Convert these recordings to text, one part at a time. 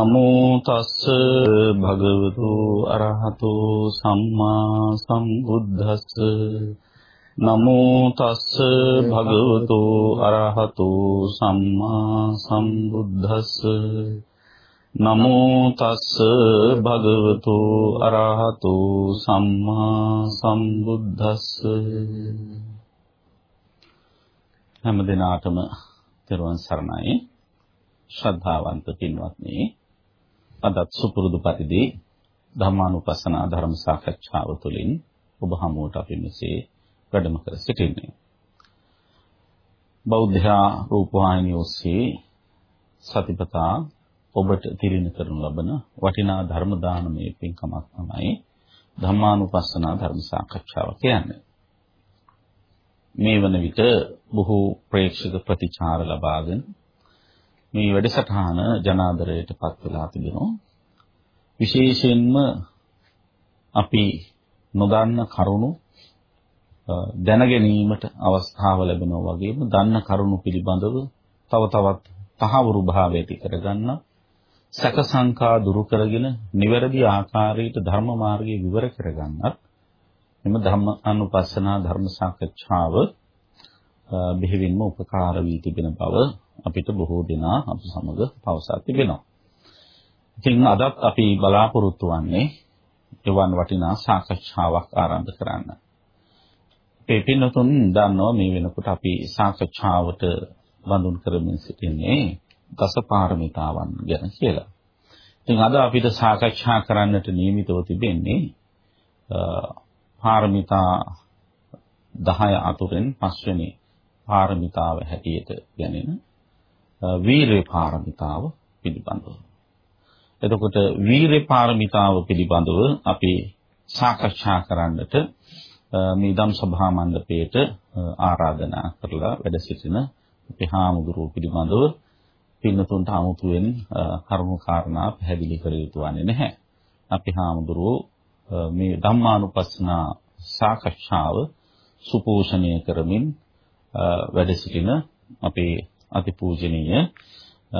නමෝ තස්ස භගවතු අරහතෝ සම්මා සම්බුද්දස්ස. නමෝ තස්ස භගවතු අරහතෝ සම්මා සම්බුද්දස්ස. නමෝ තස්ස භගවතු අරහතෝ සම්මා සම්බුද්දස්ස. හැම දිනාටම තෙරුවන් සරණයි. ශ්‍රද්ධාවන්ත පින්වත්නි අදත් සුපුරුදු පරිදි ධර්මානුපස්සනා ධර්ම සාකච්ඡාව තුළින් ඔබ හමුවට අපි මෙසේ වැඩම කර සිටින්නේ බෞද්ධ රූපවාහිනිය ඔස්සේ සතිපතා ඔබට තිරින කරනු ලබන වටිනා ධර්ම දානමය පින්කමක් තමයි ධම්මානුපස්සනා ධර්ම සාකච්ඡාව කියන්නේ. මේ වන විට බොහෝ ප්‍රේක්ෂක ප්‍රතිචාර ලබාගෙන මේ වැඩසටහන ජනාදරයට පත් වෙලා තිබෙනවා. විශේෂයෙන්ම අපි නොදන්න කරුණු දැන ගැනීමට අවස්ථාව ලැබෙනවා වගේම දන්න කරුණු පිළිබඳව තව තවත් තහවුරු භාවයට කරගන්න සැක සංකා දුරු කරගෙන නිවැරදි ආකාරයට ධර්ම මාර්ගයේ විවර කරගන්නත් මෙම ධම්ම අනුපස්සනා ධර්ම සාකච්ඡාව බෙහෙවින්ම උපකාර වී තිබෙන බව අපිට බොහෝ දෙනා අප සමග පවසා තිබෙනවා. ඉතින් අදත් අපි බලාපොරොත්තු වෙන්නේ එවන් වටිනා සාකච්ඡාවක් ආරම්භ කරන්න. අපේ පින්නතුන් දන්නවා මේ වෙනකොට අපි සාකච්ඡාවට බඳුන් කරමින් සිටින්නේ දසපාරමිතාවන් ගැන කියලා. ඉතින් අද අපිට සාකච්ඡා කරන්නට නියමිතව තිබෙන්නේ පාරමිතා 10 අතුරෙන් පස්වෙනි පාරමිතාව හැටියට ගැනෙන වීරේ පාරමිතාව පිළිබඳව. එතකොට වීරේ පාරමිතාව පිළිබඳව අපි සාකච්ඡා කරන්නට මේ ධම් සභා මණ්ඩපයේට ආරාධනා කරලා වැඩ සිටින අපේ හාමුදුරුවෝ පිළිබඳව පින්නතුන්ට 아무තුවෙන් කරුණු කාරණා පැහැදිලි කර යුතු වන්නේ නැහැ. අපි හාමුදුරුවෝ මේ ධම්මානුපස්සනා සාකච්ඡාව සුපෝෂණය කරමින් වැඩ සිටින අපේ අතිපූජනීය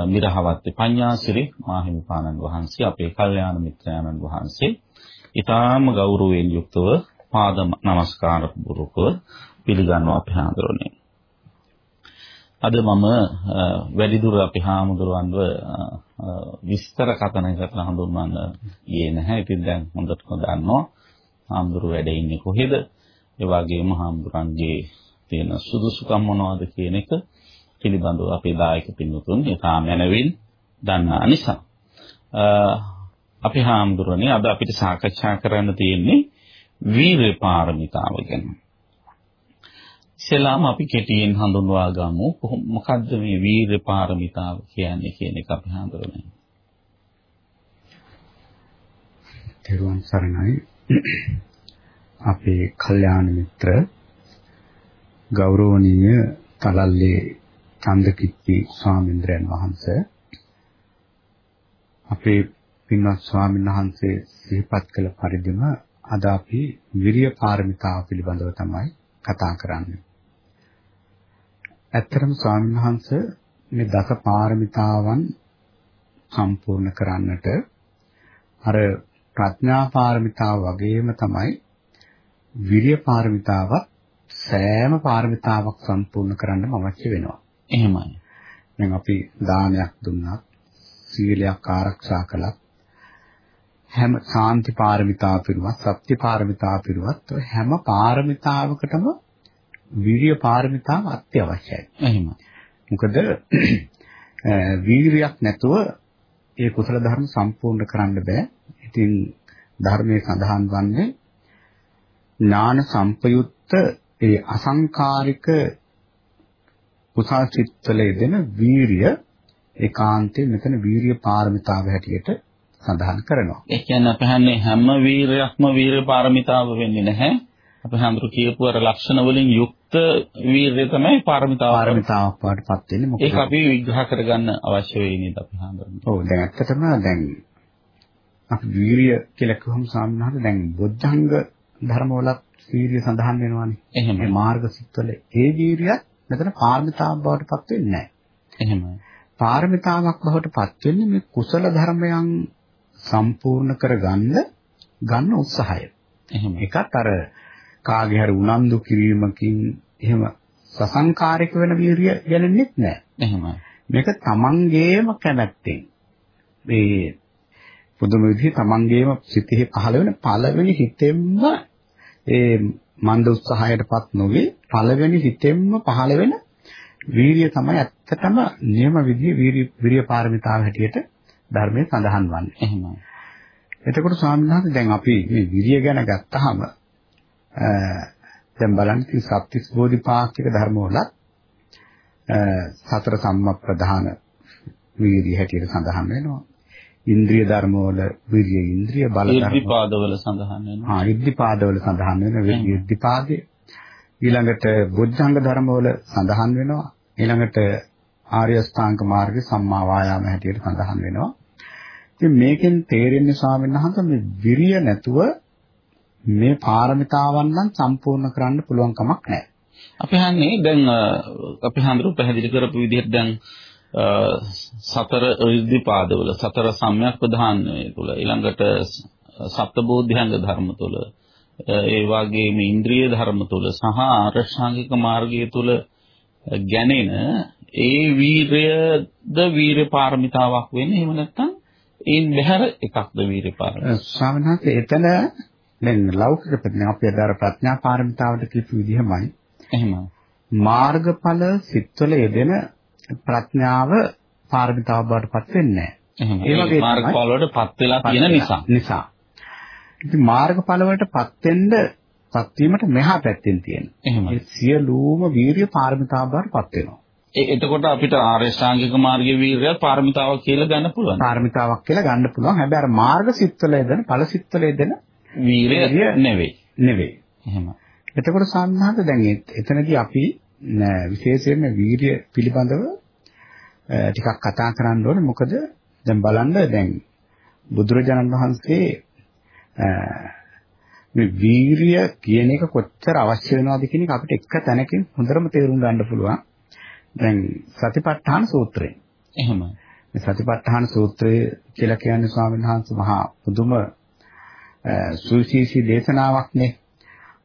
මිරහවත්තේ පඤ්ඤාසිරි මාහිමිපාණන් වහන්සේ අපේ කල්යාණ මිත්‍රයන්න් වහන්සේ ඊටාම ගෞරවයෙන් යුක්තව පාද නමස්කාර පුරුකව පිළිගන්නවා අපි හාමුදුරනේ. අද මම වැඩිදුර අපි හාමුදුරන්ව විස්තර කතනකට හඳුන්වන්න ගියේ නැහැ. ඉතින් දැන් හොඳට දන්නවා හාමුදුරු වැඩ ඉන්නේ කොහෙද? ඒ වගේම හාමුදුරන්ගේ තියෙන සුදුසුකම් මොනවද කියන එක පිළිබඳව අපේ දායක පින්වතුන් ඒකා මැනවින් දන්නා නිසා අපි හාමුදුරනේ අද අපිට සාකච්ඡා කරන්න තියෙන්නේ වීරය පාරමිතාව ගැන. ඉස්සෙල්ලාම අපි කෙටියෙන් හඳුන්වා ගමු මොකද්ද මේ වීරය පාරමිතාව කියන්නේ කියන එක අපි හඳුනන්නේ. තෙරුවන් සරණයි අපේ කල්යාණ මිත්‍ර ගෞරවනීය තලල්ලේ චන්දකිත්ති ස්වාමීන්ද්‍රයන් වහන්සේ අපේ පින්වත් ස්වාමීන් වහන්සේ සිහිපත් කළ පරිදිම අද අපි විරිය පාරමිතාව පිළිබඳව තමයි කතා කරන්නේ. ඇත්තටම ස්වාමීන් වහන්සේ මේ දස පාරමිතාවන් සම්පූර්ණ කරන්නට අර ප්‍රඥා පාරමිතාව වගේම තමයි විරිය පාරමිතාවත් සෑම පාරමිතාවක් සම්පූර්ණ කරන්නම අවශ්‍ය වෙනවා. එහෙමයි. දැන් අපි දානයක් දුන්නත්, සීලයක් ආරක්ෂා කළත්, හැම සාන්ති පාරමිතාව පිරුවත්, සත්‍ය පාරමිතාව පිරුවත් හැම පාරමිතාවකටම වීර්ය පාරමිතාව අත්‍යවශ්‍යයි. එහෙමයි. මොකද වීර්යයක් නැතුව ඒ කුසල ධර්ම සම්පූර්ණ කරන්න බෑ. ඉතින් ධර්මයේ සඳහන් වන්නේ ඥාන සම්පයුත්ත ඒ අසංකාරික කුසල් සිත්වල යෙදෙන වීරිය ඒකාන්තයෙන් මෙතන වීරිය පාරමිතාව හැටියට සඳහන් කරනවා. ඒ කියන්නේ අපහන්නේ හැම වීරයක්ම වීර පාරමිතාව වෙන්නේ නැහැ. අපි හඳුරු කියපු අර ලක්ෂණ වලින් යුක්ත වීරය තමයි පාරමිතාව. පාරමිතාවක් වඩපත් වෙන්නේ මොකද? ඒක අපි විග්‍රහ කරගන්න අවශ්‍ය වෙයි නේද අපි හඳුරන්නේ. ඔව් දැන් ඇත්තටම දැන් අපි වීරිය කියලා කිව්වම සාමාන්‍යයෙන් දැන් බොද්ධංග ධර්මවලත් වීරිය සඳහන් වෙනවානේ. මේ මාර්ග සිත්වල ඒ වීරියත් මෙතන පාරමිතාවක් බවට පත් වෙන්නේ නැහැ. එහෙමයි. පාරමිතාවක් බවට පත් වෙන්නේ මේ කුසල ධර්මයන් සම්පූර්ණ කරගන්න ගන්න උත්සාහය. එහෙම. එකත් අර කාගේ හරි උනන්දු කිරීමකින් එහෙම සසංකාරික වෙන වීරිය ගැනෙන්නෙත් නැහැ. එහෙමයි. මේක තමන්ගේම කැමැත්තෙන් මේ පුදුම විදිහේ තමන්ගේම සිතෙහි පහළ වෙන පළවෙනි හිතෙන්ම ඒ මන්ද උත්සාහයටපත් නොවේ පළවෙනි හිතෙන්ම පහළ වෙන වීරිය තමයි ඇත්තටම නියම විදිහේ වීරිය විරිය පාරමිතාව හැටියට ධර්මයේ සඳහන් වන්නේ. එහෙමයි. එතකොට ස්වාමීන් වහන්සේ දැන් අපි මේ විරිය ගැන ගත්තාම දැන් බලන්න ඉතින් සත්‍තිස් බෝධිපාක්ෂික ධර්මවල සතර සම්මප්‍රධාන වීර්ය හැටියට සඳහන් වෙනවා. ඉන්ද්‍රිය ධර්මවල විරිය ඉන්ද්‍රිය බල ධර්ම. ඉර්ධිපාදවල සඳහන් වෙනවා. ආ ඉර්ධිපාදවල සඳහන් වෙන විරිය ඉර්ධිපාදේ. ඊළඟට බොද්ධංග ධර්මවල සඳහන් වෙනවා. ඊළඟට ආර්ය අෂ්ටාංග මාර්ගයේ සම්මා වායාම හැටියට සඳහන් වෙනවා. ඉතින් මේකෙන් තේරෙන්නේ ස්වාමීන් වහන්සේ මේ විරිය නැතුව මේ පාරමිතාවන් නම් සම්පූර්ණ කරන්න පුළුවන් කමක් නැහැ. අපි හන්නේ දැන් අපි හඳුරු පැහැදිලි කරපු විදිහට දැන් සතර ඉර්ධිපාදවල සතර සම්‍යක් ප්‍රධානයේ තුල ඊළඟට සප්තබෝධ්‍යංග ධර්ම තුල ඒ වගේම ඉන්ද්‍රිය ධර්ම තුල සහ ආරෂ්ඨාංගික මාර්ගය තුල ගැනෙන ඒ වීරයද වීර පාරමිතාවක් වෙන්නේ එහෙම නැත්නම් ඒන් බැහැර එකක්ද වීර පාරමිතාව වහන්සේ එතන දැන් ලෞකික ප්‍රඥා අපි අදාර ප්‍රඥා පාරමිතාවට කියපු විදිහමයි. එහෙම මාර්ගඵල සිත්වල යෙදෙන ප්‍රඥාව පාරමිතාව බවට පත් වෙන්නේ නැහැ. ඒ වගේ මාර්ගඵල වලට පත් වෙලා තියෙන නිසා. නිසා. ඉතින් මාර්ගඵල වලට පත් වෙන්න පත් වීමට මෙහා පැත්තෙන් තියෙන. ඒ සියලුම වීරිය පාරමිතාව බවට පත් වෙනවා. ඒ එතකොට අපිට ආර්ය ශ්‍රාංගික මාර්ගයේ වීරිය පාරමිතාවක් කියලා ගන්න පුළුවන්. පාරමිතාවක් කියලා ගන්න පුළුවන්. හැබැයි අර මාර්ග සිත්වල යෙදෙන ඵල සිත්වල යෙදෙන වීරිය නෙවෙයි. නෙවෙයි. එහෙම. එතකොට සම්හත දැන් එතනදී අපි විශේෂයෙන්ම වීරිය පිළිබඳව ටිකක් කතා කරන්න ඕනේ මොකද දැන් බලන්න දැන් බුදුරජාණන් වහන්සේ මේ වීරිය කියන එක කොච්චර අවශ්‍ය වෙනවද කියන එක අපිට එක තැනකින් හොඳටම තේරුම් ගන්න පුළුවන්. දැන් සතිපට්ඨාන සූත්‍රය. එහෙමයි. මේ සතිපට්ඨාන සූත්‍රය කියලා කියන්නේ ස්වාමීන් වහන්සේ මහා පුදුම සුවිශේෂී දේශනාවක් නේ.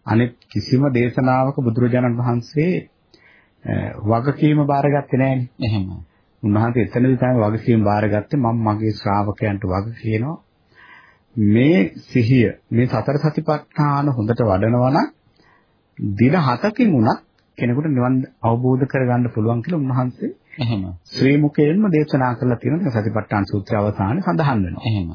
අනිත් කිසිම දේශනාවක බුදුරජාණන් වහන්සේ වගකීම බාරගත්තේ නැහැනේ. එහෙමයි. උන්වහන්සේ එතනදී තමයි වගකීම බාරගත්තේ මම මගේ ශ්‍රාවකයන්ට වග කියනවා. මේ සිහිය මේ සතර සතිපට්ඨාන හොඳට වඩනවා නම් දින 7කින් උනත් කෙනෙකුට නිවන් අවබෝධ කරගන්න පුළුවන් කියලා උන්වහන්සේ එහෙම ශ්‍රී මුඛයෙන්ම දේශනා කරලා තියෙනවා සතිපට්ඨාන සූත්‍රය අවසානයේ සඳහන් වෙනවා. එහෙම.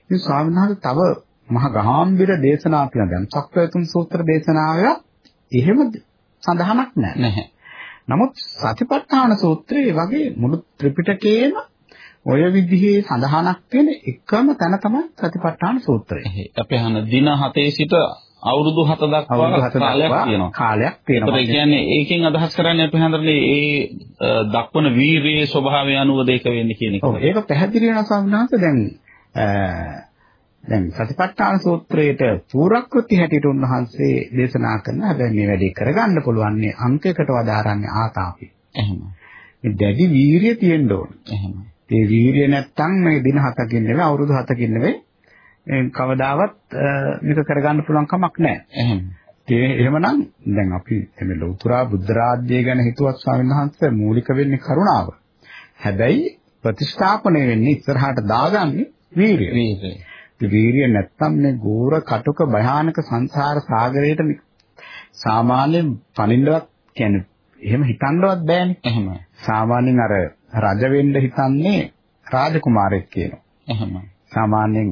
ඉතින් ස්වාමීන් වහන්සේ තව මහ ගාම්භීර දේශනා තියෙනවා. දැන් චක්කයතුන් සූත්‍ර දේශනාවය එහෙම සඳහනක් නැහැ. නමුත් සතිපට්ඨාන සූත්‍රයේ වගේ මුළු ත්‍රිපිටකයේම ඔය විදිහේ සඳහනක් තියෙන එකම තැන තමයි සතිපට්ඨාන සූත්‍රය. අපි අහන දින 7 සිට අවුරුදු 7 දක්වා කාලයක් තියෙනවා. කාලයක් තියෙනවා. ඒ කියන්නේ ඒකෙන් අදහස් කරන්නේ අපි හන්දරනේ ඒ දක්වන වීරියේ ස්වභාවය අනුව දෙක වෙන්නේ කියන එක. ඔව් ඒක පැහැදිලි වෙනවා ස්වාමීන් වහන්සේ දැන් දැන් සතිපට්ඨාන සූත්‍රයේට පූර්වක්‍ෘති හැටියට උන්වහන්සේ දේශනා කරන හැබැයි මේ වැඩේ කරගන්න පුළුවන් නේ අංකයකට වදාරන්නේ ආතාපි. එහෙම. මේ දැඩි වීරිය තියෙන්න ඕන. එහෙම. ඒ වීරිය නැත්තම් මේ දින 7කින් නෙවෙයි අවුරුදු 7කින් නෙවෙයි කවදාවත් මේක කරගන්න පුළුවන් කමක් නැහැ. එහෙම. ඒ එහෙමනම් දැන් අපි මේ ලෞතුරා බුද්ධ රාජ්‍යය ගැන හිතුවත් ස්වාමීන් වහන්සේ මූලික වෙන්නේ කරුණාව. හැබැයි ප්‍රතිස්ථාපනය වෙන්නේ ඉස්සරහට දාගන්නේ වීරිය. වීරිය. වීරිය නැත්තම් මේ ගෝර කටුක භයානක සංසාර සාගරයට සාමාන්‍යයෙන් පනින්නවත් කියන්නේ එහෙම හිතන්නවත් බෑනේ. එහෙම. සාමාන්‍යයෙන් අර රජ වෙන්න හිතන්නේ රාජකුමාරයෙක් කියනවා. එහෙම. සාමාන්‍යයෙන්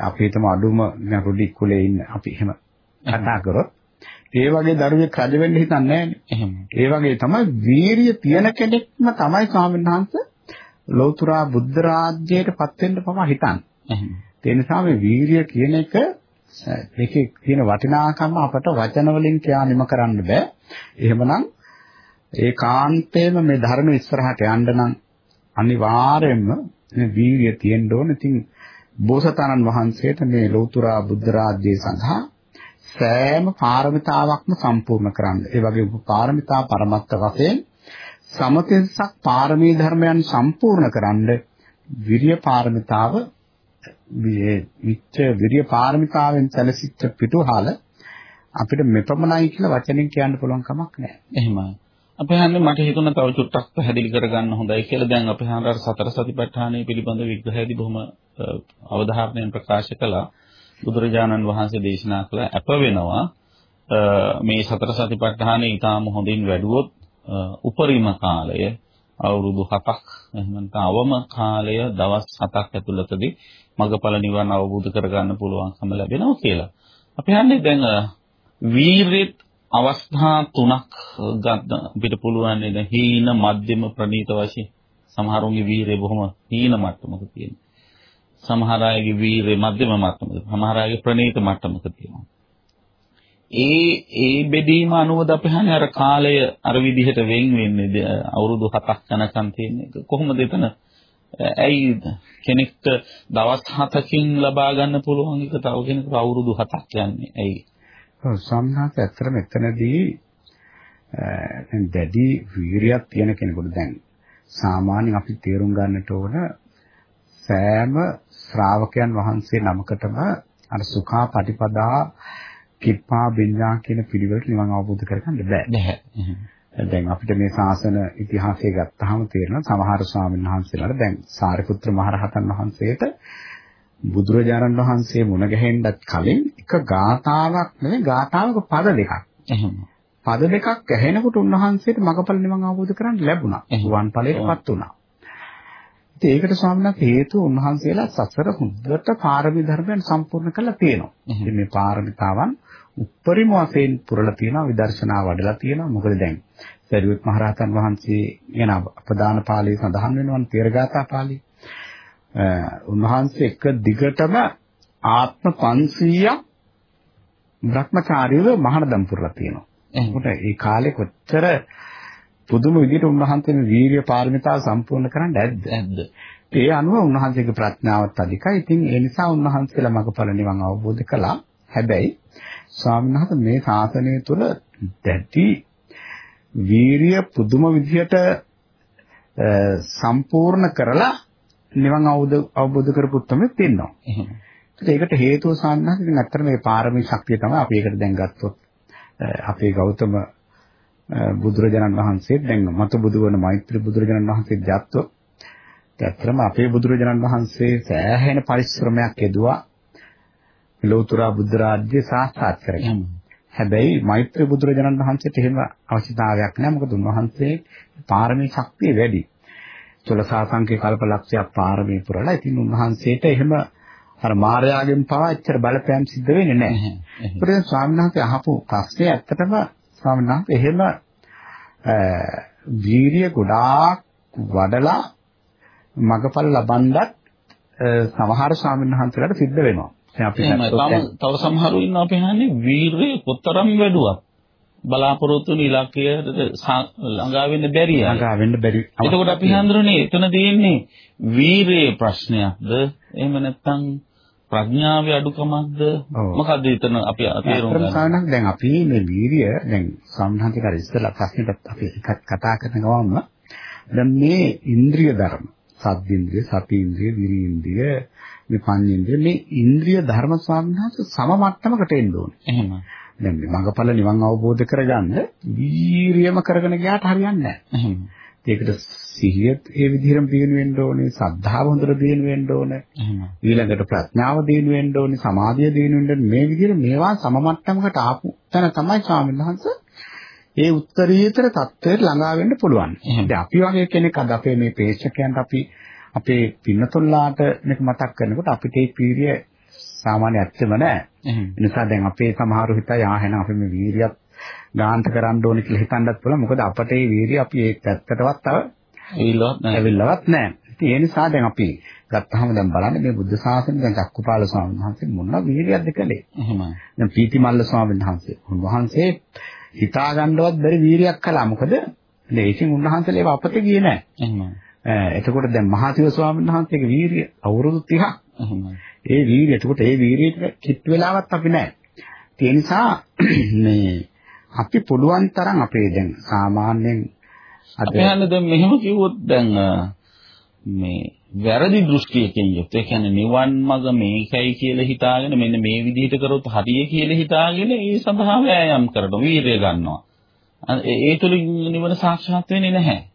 අපි හිතමු අඩුම රුඩි කුලේ ඉන්න අපි එහෙම කතා කරොත් ඒ වගේ දරුවෙක් රජ වෙන්න හිතන්නේ නැහැ. ඒ වගේ තමයි වීරිය තියෙන කෙනෙක්ම තමයි ස්වාමීන් වහන්සේ ලෞතුරා බුද්ධ රාජ්‍යයට පත් වෙන්න පවා හිතන්නේ. එහෙම. ඒ නිසා මේ වීරිය කියන එක ඒකේ තියෙන වටිනාකම අපට වචන වලින් කියා නිම කරන්න බෑ. එහෙමනම් ඒකාන්තයෙන්ම මේ ධර්ම ඉස්සරහට යන්න නම් අනිවාර්යයෙන්ම මේ වීරිය තියෙන්න ඕන. ඉතින් බෝසතාණන් වහන්සේට මේ ලෞතුරා බුද්ධ රාජ්‍යය සඳහා සෑම පාරමිතාවක්ම සම්පූර්ණ කරන්න. ඒ වගේ පාරමිතා පරමත්ත වශයෙන් සමතෙසක් පාරමී ධර්මයන් සම්පූර්ණ කරන්න විරිය පාරමිතාව විච්ච විරිය පාරමිතාවෙන් සැලසිච්ච පිටුහල අපිට මෙපමණයි කියලා වචනෙන් කියන්න පුළුවන් කමක් නැහැ. එහෙමයි. අපේ හන්දේ මට හිතුණා තව චුට්ටක් පැහැදිලි කරගන්න හොඳයි කියලා. දැන් අපේ හන්දර සතර සතිපට්ඨානය පිළිබඳ විග්‍රහයේදී බොහොම අවධාරණයෙන් ප්‍රකාශ කළා. බුදුරජාණන් වහන්සේ දේශනා කළ අප වෙනවා මේ සතර සතිපට්ඨානය ඊටාම හොඳින් වැඩුවොත් උපරිම කාලය අවුරුදු 7ක් එහෙම නැත්නම් අවම කාලය දවස් 7ක් ඇතුළතදී මගඵල නිවන අවබෝධ කරගන්න පුළුවන්කම ලැබෙනවා කියලා. අපි හන්නේ දැන් වීරෙත් අවස්ථා තුනක් ගන්න අපිට පුළුවන් නේද? හීන, මධ්‍යම, ප්‍රනීත වශයෙන්. සමහරුන්ගේ වීරය බොහොම හීන මට්ටමක තියෙනවා. සමහර අයගේ වීරය මධ්‍යම මට්ටමක, සමහර අයගේ ප්‍රනීත මට්ටමක තියෙනවා. ඒ ඒ බෙදීම අනුවද අපි හන්නේ අර කාලය අර විදිහට වෙන් වෙන්නේ අවුරුදු 7ක් යනකම් තියෙන්නේ. කොහොමද එතන ඇයි කෙනෙක්ට දවස් 7කින් ලබා ගන්න පුළුවන් එක තව කෙනෙකුට අවුරුදු 7ක් යන්නේ. ඇයි? ඔව් සම්හාස ඇත්තට මෙතනදී දැන් දැඩි වීරියක් තියෙන කෙනෙකුට දැන් සාමාන්‍යයෙන් අපි තේරුම් ගන්නට ඕන සෑම ශ්‍රාවකයන් වහන්සේ නමකටම අර සුඛා පටිපදා කිප්පා බින්ජා කියන පිළිවෙලට නිවන් අවබෝධ කරගන්න බෑ. දැන් අපිට මේ ශාසන ඉතිහාසය ගත්තාම තේරෙනවා සමහර ස්වාමීන් වහන්සේලාට දැන් සාරිපුත්‍ර මහරහතන් වහන්සේට බුදුරජාණන් වහන්සේ මුණ ගැහෙන්නත් කලින් එක ගාතාවක් නෙවෙයි ගාතාවක පද දෙකක්. එහෙම. පද දෙකක් ඇහෙනකොට උන්වහන්සේට මගපල නිවන් අවබෝධ කරගන්න ලැබුණා. වන් ඵලයටපත් වුණා. ඉතින් ඒකට ස්වාමීන් හේතුව උන්වහන්සේලා සසර හොඳට පාරමී ධර්මයන් සම්පූර්ණ කරලා තියෙනවා. ඉතින් මේ පාරමිතාවන් උප්පරිම වශයෙන් පුරලා තියෙනවා විදර්ශනා වඩලා තියෙනවා. මොකද දැන් සරියුත් මහරහතන් වහන්සේ ගැන අපදාන පාළියේ සඳහන් වෙනවා තේරගාථා පාළියේ. උන්වහන්සේ එක දිගටම ආත්ම 500ක් භ්‍රමචාරීව මහානදම් පුරලා තියෙනවා. එතකොට ඒ කාලේ කොච්චර පුදුම විදිහට උන්වහන්සේ මේ වීර්ය පාරමිතාව සම්පූර්ණ කරන්න ඇද්ද? ඇද්ද? ඒ අනුව උන්වහන්සේගේ ප්‍රඥාවත් අධිකයි. ඉතින් ඒ නිසා උන්වහන්සේලා මගපල නිවන් අවබෝධ කළා. හැබැයි ස්වාමීන් වහන්සේ මේ ශාසනය තුළ දැටි වීර්ය පුදුම විදිහට සම්පූර්ණ කරලා නිවන් අවබෝධ කරපු උත්මෙත් ඉන්නවා. ඒකට හේතුව සාන්නහස ඉතින් අත්තර මේ පාරමී ශක්තිය තමයි අපි ඒකට දැන් ගත්තොත් අපේ ගෞතම බුදුරජාණන් වහන්සේ දැන් මතු බුදු වන මෛත්‍රී බුදුරජාණන් වහන්සේ ගත්තොත් ඇත්තටම අපේ බුදුරජාණන් වහන්සේ සෑහෙන පරිශ්‍රමයක් යෙදුවා ලෝතර බුද්ධ රාජ්‍ය සාක්ෂාත් කරගන්න. හැබැයි මෛත්‍රී බුදුරජාණන් වහන්සේට එහෙම අවශ්‍යතාවයක් නැහැ. මොකද උන්වහන්සේ පාරමී ශක්තිය වැඩි. චොලසාසංකේ කල්පලක්ෂයක් පාරමී පුරලා ඉතින් උන්වහන්සේට එහෙම අර මායාවෙන් පවා එච්චර බලපෑම් සිද්ධ වෙන්නේ නැහැ. ඒකෙන් ස්වාමීන් වහන්සේ අහපු ප්‍රශ්නේ ඇත්තටම ස්වාමීන් වහන්සේ එහෙම වීර්ය ගොඩාක් වඩලා මගපල් ලබනවත් සමහර ස්වාමීන් වහන්සේලාට සිද්ධ වෙනවා. දැන් අපි තව සමහරු ඉන්නවා අපි හන්නේ වීරය කොතරම් වැඩුවක් බලාපොරොත්තු වෙන ඉලක්කයට ළඟා වෙන්න බැරි අය. ළඟා වෙන්න බැරි. එතකොට අපි හඳුරන්නේ එතන තියෙන්නේ වීරයේ ප්‍රශ්නයක්ද එහෙම නැත්නම් ප්‍රඥාවේ අඩුකමක්ද මොකද්ද එතන අපි තේරුම් ගන්න. දැන් අපි මේ වීරිය දැන් සම්හාන්තික ඉස්සලා ප්‍රශ්නෙට අපි කතා කරන ගමන්ම දැන් මේ ඉන්ද්‍රිය ධර්ම සද්දේන්ද්‍රිය, සතීන්ද්‍රිය, විරීන්ද්‍රිය, මේ පඤ්ඤේන්ද්‍රිය මේ ඉන්ද්‍රිය ධර්ම ස්වාමීනාස සම මට්ටමකට එන්න ඕනේ. එහෙම. දැන් මේ මඟඵල නිවන් අවබෝධ කරගන්න වීරියම කරගෙන ගියාට හරියන්නේ නැහැ. ඒකට සිහියත් ඒ විදිහටම දිනු වෙන්න ඕනේ, සද්ධාව හොඳට දිනු වෙන්න ඕනේ. ඊළඟට ප්‍රඥාව දිනු වෙන්න ඕනේ, සමාධිය දිනු වෙන්න. මේ විදිහට මේවා සම මට්ටමකට ආපු තැන තමයි ස්වාමීන් වහන්සේ ඒ උත්තරීතර தත්වයට ළඟා වෙන්න පුළුවන්. දැන් අපි වගේ කෙනෙක් අද අපේ මේ ප්‍රේක්ෂකයන්ට අපි අපේ පින්නතුල්ලාට මේක මතක් කරනකොට අපිට ඒ පීරිය සාමාන්‍ය ඇත්තම. ඒ නිසා දැන් අපේ සමහරු හිතයි ආ එහෙනම් අපි මේ වීරියත් ගාන්ත කරන්න ඕනේ කියලා හිතන්නත් පුළුවන්. මොකද අපට මේ වීරිය අපි ඒ පැත්තටවත් තව ඇවිල්ලවත් නැහැ. ඇවිල්ලවත් නැහැ. ඉතින් ඒ නිසා දැන් අපි ගත්තාම දැන් බලන්න මේ බුද්ධ ශාසනය දැන් චක්කුපාල ස්වාමීන් වහන්සේ මොන වීරියක්ද කළේ. එහෙමයි. දැන් පීතිමල්ල ස්වාමීන් වහන්සේ. උන්වහන්සේ හිතා ගන්නවත් බැරි වීරියක් කළා. මොකද ඒකෙන් උන්වහන්සේලා අපතේ ගියේ නැහැ. එහෙමයි. එතකොට දැන් මහතිව ස්වාමීන් වහන්සේගේ වීරිය අවුරුදු 30ක්. එහෙමයි. ඒ වීරිය එතකොට ඒ වීරියට කිට් වෙලාවක් අපි නැහැ. ඒ නිසා මේ අපි පුළුවන් තරම් අපේ දැන් සාමාන්‍යයෙන් අපි හන්නේ දැන් මෙහෙම කිව්වොත් දැන් මේ වැරදි දෘෂ්ටියකින් යුක්ත. ඒ කියන්නේ නිවන් මඟ මේකයි කියලා හිතාගෙන මෙන්න මේ විදිහට කරොත් හරිය කියලා හිතාගෙන ඒ සඳහා වෑයම් කරනවා. වීර්යය ගන්නවා. ඒ තුලින් නිවන සාක්ෂාත් වෙන්නේ නැහැ.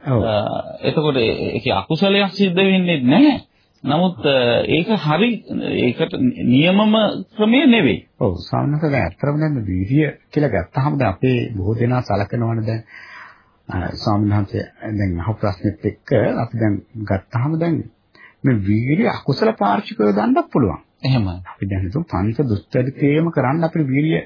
එතකොට ඒකේ අකුසලයක් සිද්ධ වෙන්නේ නැහැ. නමුත් ඒක හරි ඒකට නියමම ක්‍රමය නෙවෙයි. ඔව් සාමාන්‍යයෙන් දැන් ඇත්තටම දැන් වීර්ය කියලා ගත්තාම දැන් අපේ බොහෝ දෙනා සලකනවනේ දැන් ස්වාමීන් වහන්සේ දැන් අහපු ප්‍රශ්නෙත් එක්ක අපි දැන් ගත්තාම දැන් මේ වීර්ය අකුසල පාර්ශිකව ගන්නත් පුළුවන්. එහෙමයි. අපි දැන් හිතමු පංච දුස්චරිතේම කරන්න අපිට වීර්ය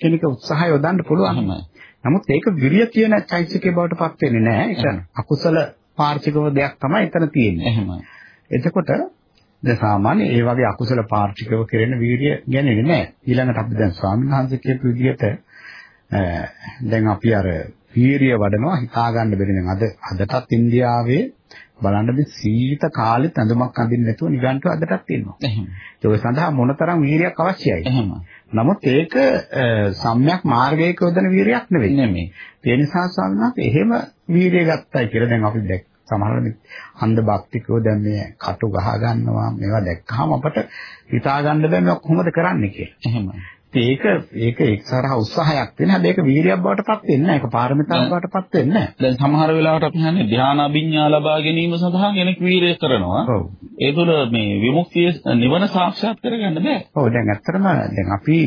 කෙනෙක් උත්සාහය යොදන්න පුළුවන්. එහෙමයි. නමුත් ඒක විරිය කියන චෛතසිකේ බවට පත් වෙන්නේ නැහැ. ඒක අකුසල පාර්ශිකව දෙයක් තමයි එතන තියෙන්නේ. එහෙමයි. එතකොට දැන් සාමාන්‍ය ඒ වගේ අකුසල පාර්ශිකව කෙරෙන වීර්ය ගැනීම නෑ. ඊළඟට අපි දැන් ස්වාමීන් වහන්සේ කියපු විදිහට දැන් අපි අර වීර්ය වඩනවා හිතා ගන්න බැරි නම් අද අදටත් ඉන්දියාවේ බලන්න මේ සීත කාලෙත් ඇඳුමක් අඳින්න නැතුව නිගන්ඨ අදටත් තියෙනවා. එහෙම. ඒක සඳහා මොනතරම් වීර්යයක් අවශ්‍යයි. එහෙම. නමුත් ඒක සම්‍යක් මාර්ගයක යොදන වීර්යයක් නෙවෙයි. නෙමෙයි. ඒ නිසා ස්වාමීන් වහන්සේ එහෙම වීර්යය ගත්තයි කියලා දැන් අපි දැක් සමහර අන්ධ භක්තිකෝ දැන් මේ කටු ගහ ගන්නවා මේවා දැක්කහම අපට හිතා ගන්න බෑ මේ කොහොමද කරන්නේ කියලා. එහෙමයි. ඒක ඒක එක්සරහ උත්සාහයක් වෙන හැබැයි ඒක වීරියක් බවට පත් වෙන්නේ නැහැ. ඒක පාරමිතාවක් බවට පත් වෙන්නේ නැහැ. දැන් සමහර වෙලාවට අපි හන්නේ ධ්‍යාන අභිඥා ලබා ගැනීම සඳහා කෙනෙක් වීරය කරනවා. ඔව්. ඒ තුළ මේ විමුක්තිය නිවන සාක්ෂාත් කරගන්න බෑ. ඔව් දැන් ඇත්තටම දැන් අපි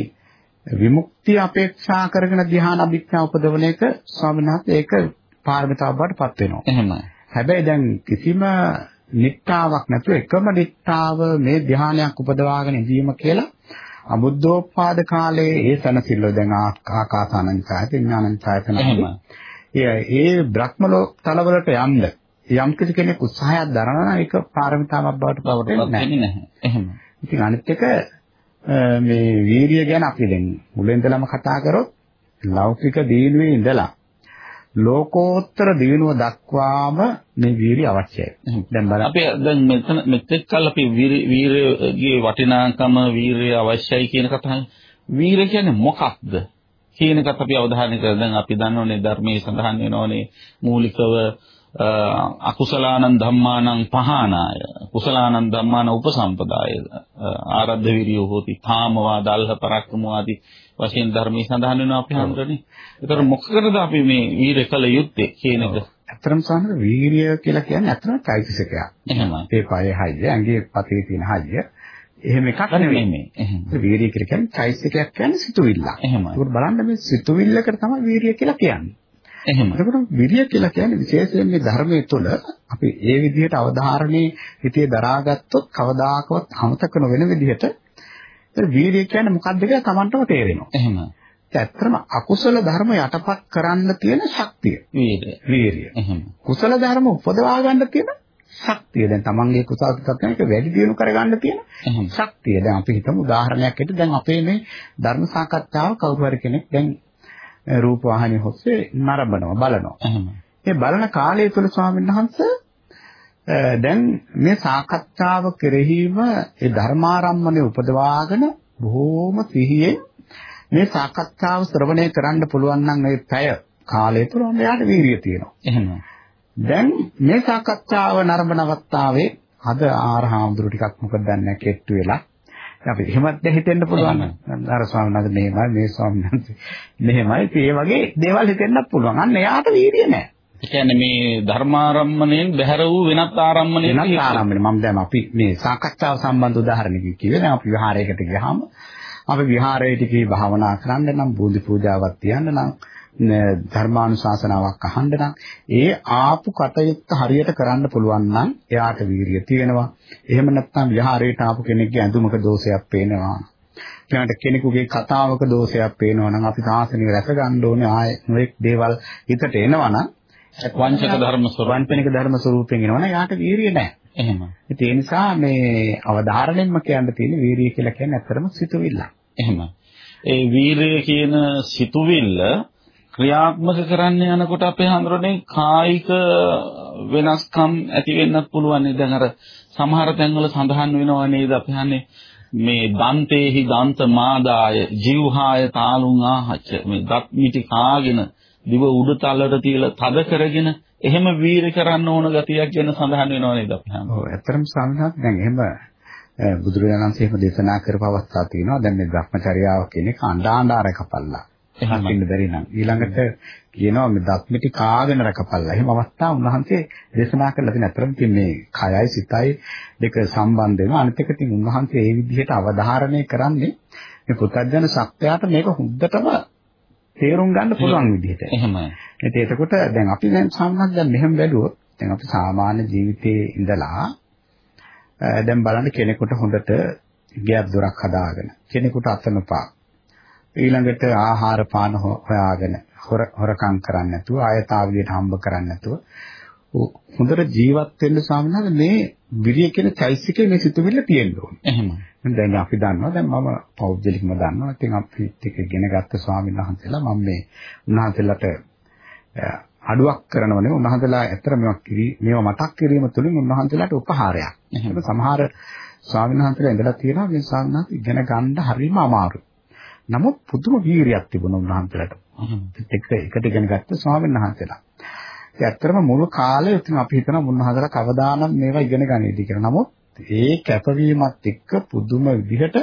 විමුක්තිය අපේක්ෂා කරගෙන ධ්‍යාන අභිඥා උපදවන එක ස්වාමීන් වහන්සේ ඒක පාරමිතාවක් බවට පත් වෙනවා. එහෙමයි. හැබැයි දැන් කිසිම නිට්ටාවක් නැතුව එකම නිට්ටාව මේ ධ්‍යානයක් උපදවාගෙන ඉඳීම කියලා අබුද්ධෝත්පාද කාලයේ ඒ සනසිල්ල දැන් ආකාසානං ඡායත විඥානං ඡායතන ඒ ඒ බ්‍රහ්ම ලෝක තලවලට යන්න යම් කෙනෙක් උත්සාහයක් දරනවා නම් ඒක පාරමිතාවක් බවට පවතින්නේ නැහැ. එහෙම. ඉතින් අනිත් එක මේ වීරිය ගැන අපි දැන් මුලින්දලම කතා කරොත් ලෞකික දීනුවේ ඉඳලා ලෝකෝත්තර දිනුව දක්වාම මේ වීරිය අවශ්‍යයි. දැන් බලන්න අපි දැන් මෙතන මෙතෙක් කල් අපි වීරයේ වටිනාකම වීරය අවශ්‍යයි කියන කතාව. වීර කියන්නේ මොකක්ද? කියන එකත් අපි අවධානය කරලා දැන් අපි දන්නෝනේ ධර්මයේ සඳහන් වෙනෝනේ මූලිකව අකුසලානං ධම්මානං පහනාය කුසලානං ධම්මාන උපසම්පදාය ආරද්ධ විරියෝ හෝති ථාමවා දල්හ පරක්කම ආදී වශයෙන් ධර්මයේ සඳහන් වෙනවා අපි හඳුනන්නේ. ඒතර මොකකටද අපි මේ වීර කළ යුත්තේ කියන එක? ඇත්තටම සාහන වීරිය කියලා කියන්නේ ඇත්තටම චෛතසිකයක්. එහෙමයි. ඒ පයේ හයිය, ඇඟේ පතේ තියෙන හයිය. එහෙම එකක් නෙවෙයි මේ. එහෙම. වීරිය කියලා කියන්නේ චෛතසිකයක් කියන්නේ සිතුවිල්ල. එහෙමයි. ඒක බලන්න මේ සිතුවිල්ලකට තමයි වීරිය කියලා කියන්නේ. එහෙම. එතකොට විරිය කියලා කියන්නේ විශේෂයෙන් මේ ධර්මයේ තුල අපි ඒ විදිහට අවධාරණේ හිතේ දරාගත්තොත් කවදාකවත් අමතක නොවන විදිහට වීරිය කියන්නේ මොකක්ද කියලා Tamanටම තේරෙනවා. එහෙම. ඇත්තටම අකුසල ධර්ම යටපත් කරන්න තියෙන ශක්තිය. වීරිය. වීරිය. එහෙම. කුසල ධර්ම උපදවා ගන්න තියෙන ශක්තිය. දැන් Tamanගේ කුසල එක වැඩි දියුණු කරගන්න තියෙන ශක්තිය. දැන් අපි හිතමු උදාහරණයක් ඇටියට දැන් අපේ මේ ධර්ම සාකච්ඡාව කවුරු හරි කෙනෙක් දැන් රූප වාහනේ ඔස්සේ නරඹනවා බලනවා. ඒ බලන කාලය තුළ ස්වාමීන් වහන්සේ දැන් මේ සාකච්ඡාව කෙරෙහිම ඒ ධර්මාරම්මණය උපදවාගෙන බොහෝම සිහියෙන් මේ සාකච්ඡාව ශ්‍රවණය කරන්න පුළුවන් නම් ඒ පැය කාලය තුළ එයාට වීරිය තියෙනවා. එහෙම. දැන් මේ සාකච්ඡාව නරඹන අවස්ථාවේ අද ආරහාමුදුරු ටිකක් මොකද දන්නේ කෙට්ටු වෙලා අපි එහෙමත් හිතෙන්න පුළුවන්. අර ස්වාමීන් වහන්සේ මෙහෙමයි මේ ස්වාමීන් වහන්සේ මෙහෙමයි. ඒ වගේ දේවල් හිතෙන්නත් පුළුවන්. අන්න එයාට වීරිය නැහැ. ඒ කියන්නේ මේ ධර්මාරම්මණයෙන් බැහැර වූ වෙනත් ආරම්මණයක් වෙනත් ආරම්මණය මම දැන් අපි මේ සාකච්ඡාව සම්බන්ධ උදාහරණයක් කිව්වේ දැන් අපි විහාරයකට ගියාම අපි විහාරයට ගිහී භාවනා කරන්න නම් බෝධි පූජාවක් තියන්න නම් ධර්මානුශාසනාවක් අහන්න නම් ඒ ආපු කටයුත්ත හරියට කරන්න පුළුවන් නම් එයාට වීරිය තියෙනවා. එහෙම නැත්නම් විහාරයට ආපු කෙනෙක්ගේ ඇඳුමක දෝෂයක් පේනවා. ඊළඟට කෙනෙකුගේ කතාවක දෝෂයක් පේනවා නම් අපි සාසනික රැක ගන්න ඕනේ ආයේ නොඑක් දේවල් හිතට එනවා නම් වංචක ධර්ම ස්වරූපෙනික ධර්ම ස්වරූපෙන් එනවනේ යාට වීරිය නැහැ. එහෙම. ඒ නිසා මේ අවධාරණයෙන්ම කියන්න තියෙන වීරිය කියලා කියන්නේ ඇත්තටම සිතුවිල්ල. එහෙම. ඒ වීරිය කියන සිතුවිල්ල ක්‍රියාත්මක කරන්න යනකොට අපේ හඳුරන්නේ කායික වෙනස්කම් ඇති වෙන්නත් පුළුවන් නේද? දැන් අර සමහර තැන්වල සඳහන් වෙනවා නේද අපි හන්නේ මේ දන්තේහි දන්ත මාදාය ජීවහාය තාලුන් ආහච්ච මේ දත් මිටි කාගෙන දිව උඩ තලට තියලා තද කරගෙන එහෙම වීර කරන්න ඕන ගතියක් ගැන සඳහන් වෙනව නේද අපි හම්. ඔව් ඇත්තටම ස්වාමීන් වහන්සේ දැන් එහෙම බුදුරජාණන් වහන්සේ එහෙම දේශනා කරපු අවස්ථා තියෙනවා. දැන් මේ භ්‍රමචර්යාව කියන්නේ කණ්ඩාණ්ඩා රැකපල්ලා. ඉන්න බැරි නම් ඊළඟට කියනවා මේ දත්මිටි කාගෙන රැකපල්ලා. එහෙම අවස්ථා උන්වහන්සේ දේශනා කරලා තියෙන අතරම මේ කයයි සිතයි දෙක සම්බන්ධ වෙනවා. අනිත් එක ඉතින් උන්වහන්සේ ඒ විදිහට අවධාරණය කරන්නේ මේ පුතත්ජන ශක්තියට මේක හුද්දටම තේරුම් ගන්න පුළුවන් විදිහට. එහෙමයි. ඉතින් එතකොට දැන් අපි දැන් සාමාන්‍යයෙන් දැන් මෙහෙම බැලුවොත් දැන් අපි සාමාන්‍ය ජීවිතයේ ඉඳලා දැන් බලන්න කෙනෙකුට හොඳට ගෑබ් දොරක් හදාගෙන කෙනෙකුට අතනපා ඊළඟට ආහාර පාන හොයාගෙන හොරකම් කරන්නේ නැතුව ආයතාවියට හම්බ කරන්නේ නැතුව හොඳට ජීවත් වෙන්න සාමාන්‍යයෙන් මේ විරිය කියන චෛසිකේ මේ සිතුවිල්ල තියෙන්න ඕනේ. එහෙමයි. දැන් අපි දන්නවා දැන් මම පෞද්ගලිකව දන්නවා. ඉතින් අපි ටික ඉගෙන ගත්ත ස්වාමීන් වහන්සේලා මම මේ උන්වහන්සේලාට අඩුවක් කරනවනේ උන්වහන්සේලා ඇත්තට මේවා කිරි මේවා මතක් කිරීම තුළින් උන්වහන්සේලාට උපහාරයක්. එහෙනම් සමහර ස්වාමීන් වහන්සේලා ඉඳලා තියෙනවා මේ වහන්සේ ඉගෙන ගන්න හරිම අමාරුයි. නමුත් පුදුම වීරියක් තිබුණා උන්වහන්සේලාට. එක එකට ඉගෙන ගත්ත ස්වාමීන් වහන්සේලා. ඒ ඇත්තටම මුළු කාලේ ඉතින් අපි හිතනවා මුන්නහදලා කවදානම් මේවා ඉගෙන ගන්නේද කියලා. නමුත් ඒ කැපවීමත් එක්ක පුදුම විදිහට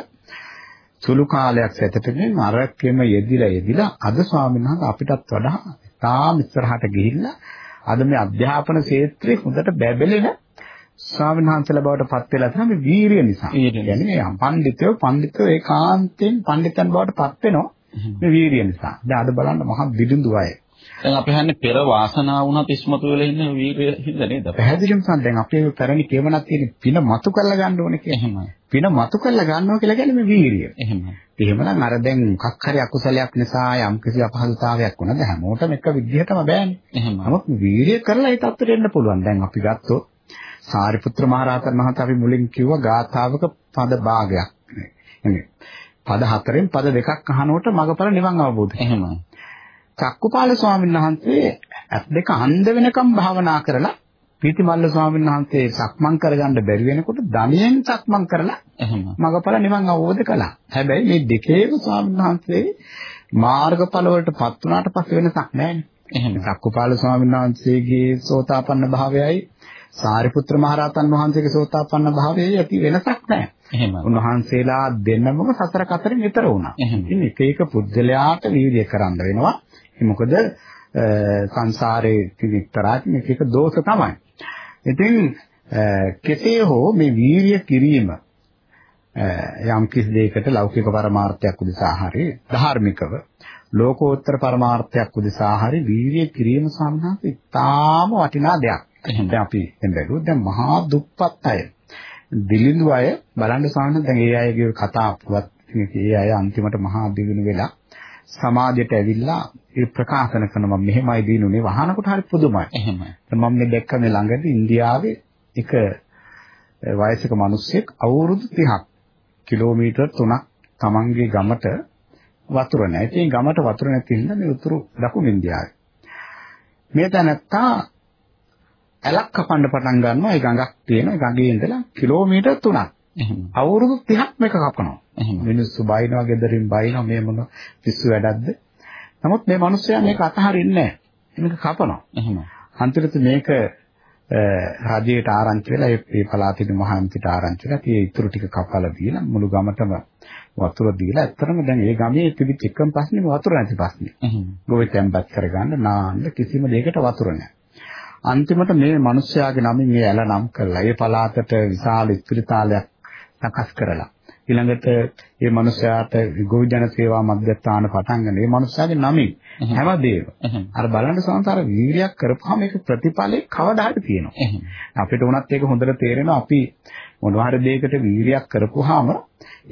සුළු කාලයක් සැතපෙමින් අරක්කෙම යෙදිලා යෙදිලා අද ස්වාමීන් වහන්සේ අපිටත් වඩා තාම ඉස්සරහට ගිහිල්ලා අද මේ අධ්‍යාපන ක්ෂේත්‍රයේ හොඳට බැබලෙන ස්වාමීන් වහන්සේලා බවට පත් වෙලා තියෙන මේ වීරිය නිසා. කියන්නේ මේ පඬිතුයෝ පඬිතුයෝ ඒකාන්තයෙන් පඬිතන් බවට පත් වෙනවා මේ වීරිය නිසා. දැන් අද බලන්න මහා බිඳුඳු අය. දැන් අපි හන්නේ පෙර වාසනාව වුණත් ඉස්මතු වෙලා ඉන්න වීරිය හින්දා නේද? පැහැදිලිවම සම් දැන් අපේ පැරණි කේමනක් තියෙන පින මතු කරලා ගන්න ඕනේ කියලා එහෙමයි. පින මතු කරලා ගන්නවා කියලා කියන්නේ මේ වීරිය. එහෙමයි. එහෙමනම් අර දැන් මොකක් හරි අකුසලයක් නිසා යම්කිසි අපහසුතාවයක් වුණාද හැමෝටම එක විදිහටම බෑනේ. එහෙමයි. නමුත් වීරිය කරලා ඒ තත්ත්වයට එන්න පුළුවන්. දැන් අපි ගත්තොත් සාරිපුත්‍ර මහරහතන් වහන්සේ අපි මුලින් කිව්ව ගාථාවක පද භාගයක්. එන්නේ පද හතරෙන් පද දෙකක් අහනකොට මගපල නිවන් අවබෝධ. එහෙමයි. චක්කුපාල ස්වාමීන් වහන්සේ ඇස් දෙක අන්ධ වෙනකම් භාවනා කරලා පීතිමල්ල ස්වාමීන් වහන්සේ සක්මන් කරගන්න බැරි වෙනකොට ධනියෙන් සක්මන් කරලා මගපල නිවන් අවබෝධ කළා. හැබැයි මේ දෙකේම ස්වාමීන් වහන්සේ මාර්ගඵල වලටපත් වුණාට පස්සේ වෙනසක් නැහැ. එහෙනම් චක්කුපාල ස්වාමීන් වහන්සේගේ සෝතාපන්න භාවයයි සාරිපුත්‍ර මහරහතන් වහන්සේගේ සෝතාපන්න භාවයේ ඇති වෙනසක් නැහැ. එහෙම. උන්වහන්සේලා දෙන්නම සතර කතරෙන් ඈතර වුණා. ඉතින් එක එක පුද්ගලයාට විවිධ කරන්න වෙනවා. මොකද සංසාරේ විතරක් එක එක දෝෂ තමයි. ඉතින් කෙසේ හෝ මේ වීරිය කිරීම යම් කිසි දෙයකට ලෞකික පරමාර්ථයක් උදෙසා හරි ධාර්මිකව ලෝකෝත්තර පරමාර්ථයක් උදෙසා හරි වීරිය කිරීම සම්හාස ඉතාම වටිනා දෙයක්. දැන් අපි දැන් බැලුවොත් දැන් මහා දුප්පත් අය දිලිඳු අය බලන්න සාමාන්‍යයෙන් දැන් ඒ අයගේ කතා පුවත් ඒ අය අන්තිමට මහා දිනුන වෙලා සමාජයට ඇවිල්ලා ඒ ප්‍රකාශන කරනවා මෙහෙමයි දිනුනේ වහනකොට හරි පුදුමයි. එහෙමයි. මම මේ දැක්ක මේ ළඟදී ඉන්දියාවේ එක වයසක මිනිහෙක් අවුරුදු 30ක් කිලෝමීටර් 3ක් Tamanගේ ගමට වතුර නැහැ. ඉතින් ගමට වතුර නැති හින්දා මේ උතුරු දකුණු ඉන්දියාවේ. මේ තැනත්තා ඇලක් කපන්න පටන් ගන්නවා. ඒ ගඟක් තියෙන ගඟේ ඉඳලා කිලෝමීටර් 3ක්. අවුරුදු 30ක් මේක කපනවා. මිනිස්සු බයිනවා ගෙදරින් බයිනවා මේ මොන පිස්සු වැඩක්ද? නමුත් මේ මිනිස්සයා මේක අතහරින්නේ නැහැ. මේක කපනවා. එහෙම. අන්තිමට මේක රජයට ආරංචි වෙලා ඒ පළාතේ මහාන්තිට ආරංචි වෙලා tie ඉතුරු ටික කපලා දීලා මුළු ගමටම වතුර දීලා ඇත්තටම දැන් ඒ ගමේ තිබිච්ච එකම ප්‍රශ්නේ වතුර නැති ප්‍රශ්නේ. එහෙම. ගොවි තැම්පත් කරගන්න නාන්න කිසිම දෙයකට වතුර නැහැ. අන්තිමට මේ මිනිස්යාගේ නමින් මේ ඇල නම් කරලා ඒ පළාතට විශාල ඉස්පිරිතාලයක් සකස් කරලා ඊළඟට මේ මනුස්සයාට ගොවි ජන සේවා මධ්‍යස්ථාන පටන් ගන්න මේ මනුස්සයාගේ නමින් හැමදේම අර බලන්න සංසාර වීර්යයක් කරපුවාම ඒක ප්‍රතිඵලේ කවදා හරි තියෙනවා. අපිට උනත් ඒක හොඳට තේරෙනවා. අපි මොනවා හරි දෙයකට වීර්යයක් කරපුවාම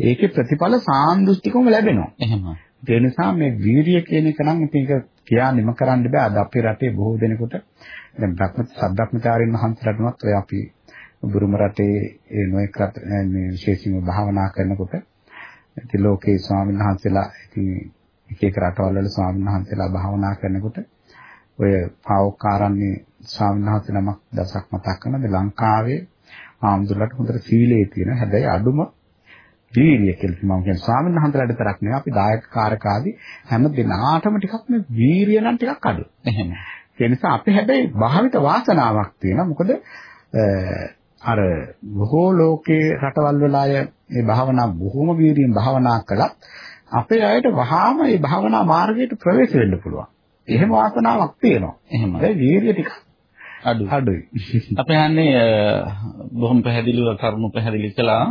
ඒකේ ප්‍රතිඵල සාන්දෘෂ්ටිකවම ලැබෙනවා. එහෙම ඒ නිසා මේ වීර්ය කියන එක නම් ඉතින් ඒක කියා නිම කරන්න බෑ. අද අපේ රටේ බොහෝ දෙනෙකුට දැන් බ්‍රහ්ම සද්ධාත්මචාරින් වහන්සේලාට උනත් ඔය අපි බුරුම රටේ ඒ නොයෙක් මේ විශේෂයෙන්ම භාවනා කරනකොට ඉතින් ලෝකේ ස්වාමීන් වහන්සේලා ඉතින් එක එක රටවල් වල ස්වාමීන් වහන්සේලා භාවනා කරනකොට ඔය පාවොක්කාරන්නේ ස්වාමීන් වහන්සේ නමක් දසක් මතක් කරනද ලංකාවේ ආම්දුලට හොඳට සීලයේ තියෙන. හැබැයි අඩුම වීර්ය කියලා මම කියන්නේ ස්වාමීන් වහන්සේලාට තරක් නෙවෙයි අපි දායක කාරකාදී හැම දිනාටම ටිකක් මේ වීර්ය නම් ටිකක් අඩුයි. එහෙම. ඒ නිසා අපි හැබැයි භාවිත වාසනාවක් තියෙනවා. මොකද අර බොහෝ ලෝකේ රටවල් වල අය මේ භාවනා බොහොම වීර්යයෙන් භාවනා කළත් අපේ අයට වහාම මේ භාවනා මාර්ගයට ප්‍රවේශ වෙන්න පුළුවන්. එහෙම වාසනාවක් තියෙනවා. එහෙම. ඒ වීර්ය ටික අඩුයි. අඩුයි. අපි හන්නේ බොහොම පැහැදිලිව කරුණු පැහැදිලි කළා.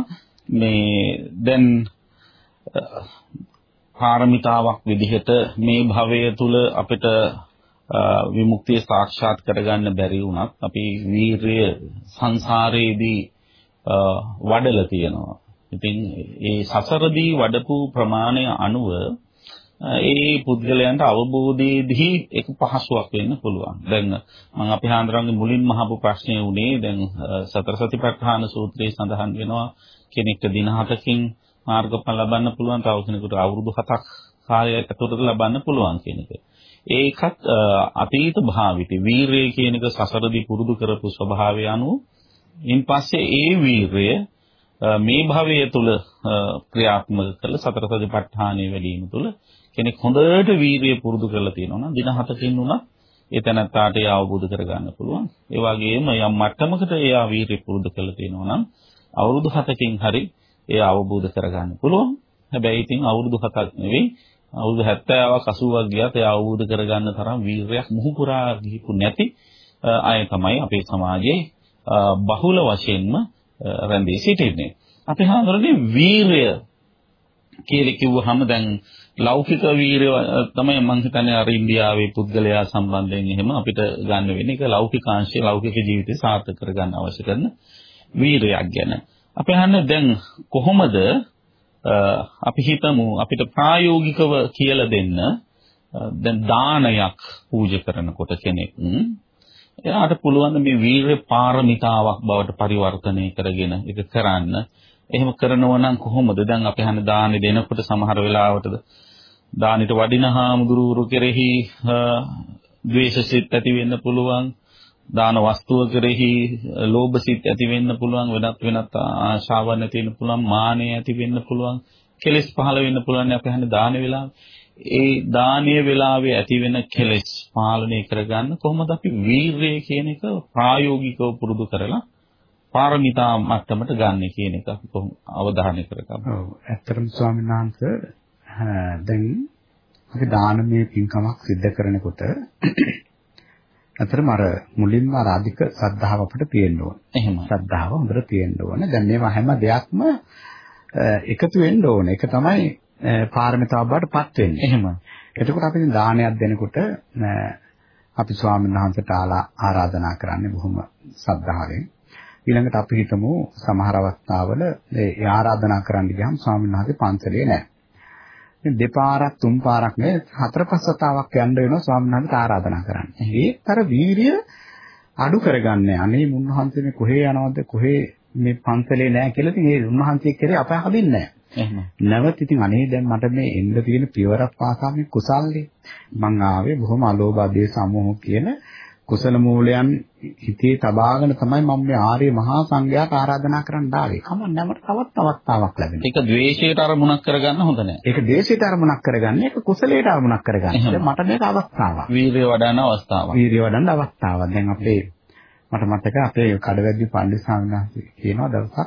මේ දැන් පාරමිතාවක් විදිහට මේ භවය තුල අපිට විමුක්තිය සාක්ෂාත් කරගන්න බැරි වුණත් අපි වීරය සංසාරයේදී වඩලා තියෙනවා. ඉතින් ඒ සසරදී වඩපු ප්‍රමාණය අනුව ඒ පුද්ගලයන්ට අවබෝධයේදී ඒක පහසුවක් වෙන්න පුළුවන්. දැන් මම අපි හාන්දරන්ගේ මුලින්ම අහපු ප්‍රශ්නේ උනේ දැන් සතර සතිපට්ඨාන සූත්‍රයේ සඳහන් වෙනවා කෙනෙක්ට දින 7කින් මාර්ගඵල ලබන්න පුළුවන් තව කෙනෙකුට අවුරුදු 7ක් කාලයක් ඇතුළත ලබන්න පුළුවන් කියන එක. ඒකත් අතීත භාවිත වීරය කියන එක සසරදී පුරුදු කරපු ස්වභාවය අනුව ඉන්පස්සේ ඒ වීරය මේ භවය තුල ක්‍රියාත්මක කළ සතර සතිපට්ඨානය වැඩිම තුල කෙනෙක් හොඳට වීරිය පුරුදු කරලා තියෙනවා නම් දින 7කින් උනත් ඒ තැනත්තාට ඒ අවබෝධ කරගන්න පුළුවන්. ඒ වගේම යම් මට්ටමකට ඒ වීරිය පුරුදු කරලා තියෙනවා නම් අවුරුදු 7කින් හරි ඒ අවබෝධ කරගන්න පුළුවන්. හැබැයි ඉතින් අවුරුදු 7ක් නෙවෙයි අවුරුදු 70ක් 80ක් ගියත් ඒ අවබෝධ කරගන්න තරම් වීරයක් මුහු පුරා ගිහපු නැති අය තමයි අපේ සමාජයේ බහුල වශයෙන්ම රැඳී සිටින්නේ. අපි හඳුරන්නේ වීරය කියලා කිව්වහම දැන් ලෞකික වීරය තමයි මම හිතන්නේ අර ඉන්දියාවේ පුද්ගලයා සම්බන්ධයෙන් එහෙම අපිට ගන්න වෙන්නේ. ඒක ලෞකිකාංශය ලෞකික ජීවිතය සාර්ථක කරගන්න අවශ්‍ය කරන වීරයක් ගැන. අපි අහන්නේ දැන් කොහොමද අපි හිතමු අපිට ප්‍රායෝගිකව කියලා දෙන්න දැන් දානයක් පූජා කරනකොට කෙනෙක් එයාට පුළුවන් මේ වීරය පාරමිතාවක් බවට පරිවර්තනය කරගෙන ඒක කරන්න. එහෙම කරනවා නම් කොහොමද? දැන් අපි හන්නේ දානෙ දෙනකොට සමහර වෙලාවට දානෙට වඩිනහාමුදුරුවරු කෙරෙහි ද්වේෂසිත ඇති වෙන්න පුළුවන්. දාන වස්තුව කෙරෙහි ලෝභසිත ඇති වෙන්න පුළුවන්. වෙනත් වෙනත් ආශාවන් ඇති වෙන්න පුළුවන්. මානය ඇති වෙන්න පුළුවන්. කෙලෙස් පහළ වෙන්න පුළුවන් අපි හන්නේ දාන වෙලාව. ඒ දානීය වෙලාවේ ඇති වෙන කෙලෙස් පාලනය කරගන්න කොහොමද අපි වීරය කියන එක ප්‍රායෝගිකව පුරුදු කරලා පාරමිතා මට්ටමට ගන්න කියන එක අපි කොහොම අවධානය කරගමු. ඔව් ඇත්තටම ස්වාමීන් වහන්සේ දැන් අපි දානමය පින්කමක් සිද්ධ කරනකොට අතරම අර මුලින්ම අර අධික ශ්‍රද්ධාව අපිට තියෙන්න ඕන. එහෙමයි. ශ්‍රද්ධාව හොඳට තියෙන්න ඕන. දැන් මේවා හැම දෙයක්ම එකතු වෙන්න ඕන. ඒක තමයි පාරමිතාව බවට පත් වෙන්නේ. එහෙමයි. එතකොට අපි දානයක් දෙනකොට අපි ස්වාමීන් වහන්සේට ආරාධනා කරන්නේ බොහොම ශ්‍රද්ධාවෙන්. ඊළඟට අපි හිතමු සමහර අවස්ථාවල ඒ ආරාධනා කරන්න ගියාම ස්වාමීන් වහන්සේ පන්සලේ නැහැ. දෙපාරක් තුන් පාරක් නේ හතර පහ සතාවක් යන්න වෙනවා ස්වාමීන් වහන්සේට ආරාධනා කරන්න. ඒතර වීරිය අඩු කරගන්නේ. අනේ මුන්වහන්සේ මේ කොහේ යනවද කොහේ මේ පන්සලේ නැහැ කියලා ඉතින් ඒ උන්වහන්සේ කෙරේ අපය හදින්නේ නැහැ. නැවත ඉතින් අනේ දැන් මට මේ එන්න තියෙන පියවරක් පාසා මේ කුසල්ලේ මං ආවේ බොහොම අලෝභ ආදී සමෝහ කියන කුසල මූලයන් හිතේ තබාගෙන තමයි මම මේ ආර්ය මහා සංඝයාට ආරාධනා කරන්න ආවේ. කමක් නැමට තවත් අවස්ථාවක් ලැබෙනවා. ඒක ද්වේෂයට අරමුණක් කරගන්න හොඳ නැහැ. ඒක දේශයට අරමුණක් කරගන්න, ඒක කුසලයට අරමුණක් කරගන්න. මට මේක අවස්ථාවක්. වීරිය වඩන අවස්ථාවක්. වීරිය වඩන අවස්ථාවක්. දැන් අපේ මට මතක අපේ කඩවැද්දි පණ්ඩිත වහන්සේ කියනවා දවසක්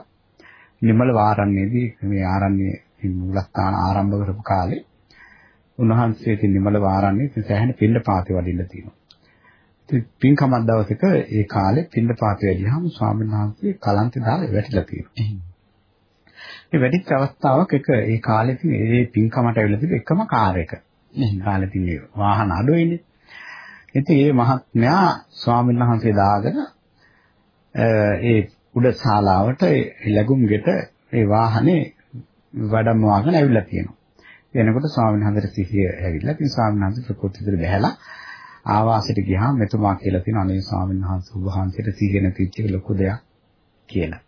නිමල වාරණ්‍යයේදී මේ ආරණ්‍ය මූලස්ථාන ආරම්භ කරපු කාලේ උන්වහන්සේ ඉතින් නිමල ඉතින් සෑහෙන පින්න පාති වඩින්න තියෙනවා. ඉතින් පින්කමක් දවසක ඒ කාලේ පින්න පාති වැඩිහම ස්වාමීන් වහන්සේ කලන්තේ දාලා වැටිලා තියෙනවා. ඒ වැඩිච්ච අවස්ථාවක් එක ඒ කාලේ ඉතින් ඒ පින්කමට ඇවිල්ලා තිබෙ එකම කාර් එක. මේ කාලේ ඉතින් වාහන අඩුයිනේ. ඉතින් මේ මහත්මයා ස්වාමීන් වහන්සේ දාගෙන ඒ උඩ ශාලාවට ලැබුම් ගෙට ඒ වාහනේ වැඩමවාගෙන ඇවිල්ලා තියෙනවා. එනකොට ස්වාමීන් වහන්සේට සිහිය ඇවිල්ලා ඉතින් ස්වාමීන් වහන්සේ ප්‍රකෘතිතර බැහැලා ආවාසයට ගියාම මෙතුමා කියලා තියෙනවා අනේ ස්වාමීන් වහන්සේ ඔබ වහන්සේට සිහිය නැතිච්ච ලොකු දෙයක් කියලා.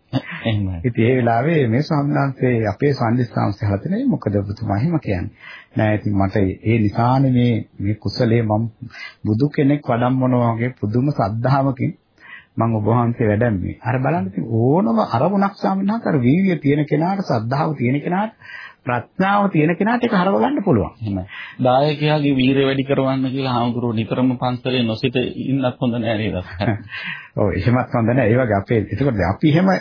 එහෙමයි. ඉතින් ඒ වෙලාවේ මේ වහන්සේ අපේ සම්දිස්ථාංශය හලතනේ මොකද ඔබතුමා එහෙම කියන්නේ. නෑ ඉතින් මට ඒ නිසානේ මේ මේ කුසලයේ මම බුදු කෙනෙක් වඩම්මනවා වගේ පුදුම ශ්‍රද්ධාවකින් මම ඔබ වහන්සේ වැඩන්නේ. අර බලන්න ඉතින් ඕනම අරමුණක් සාමිනාත් අර වීර්යය තියෙන කෙනාට, සද්ධාව තියෙන කෙනාට, ප්‍රඥාව තියෙන කෙනාට ඒක හරව ගන්න පුළුවන්. එහෙමයි. දායකයාගේ වීරිය වැඩි කරවන්න කියලා හාමුදුරුවෝ නිතරම පන්සලේ නොසිට ඉන්නත් හොඳ නෑ නේද? ඔව් එහෙමත් හොඳ නෑ. ඒ වගේ අපේ ඒකෝට අපි එහෙම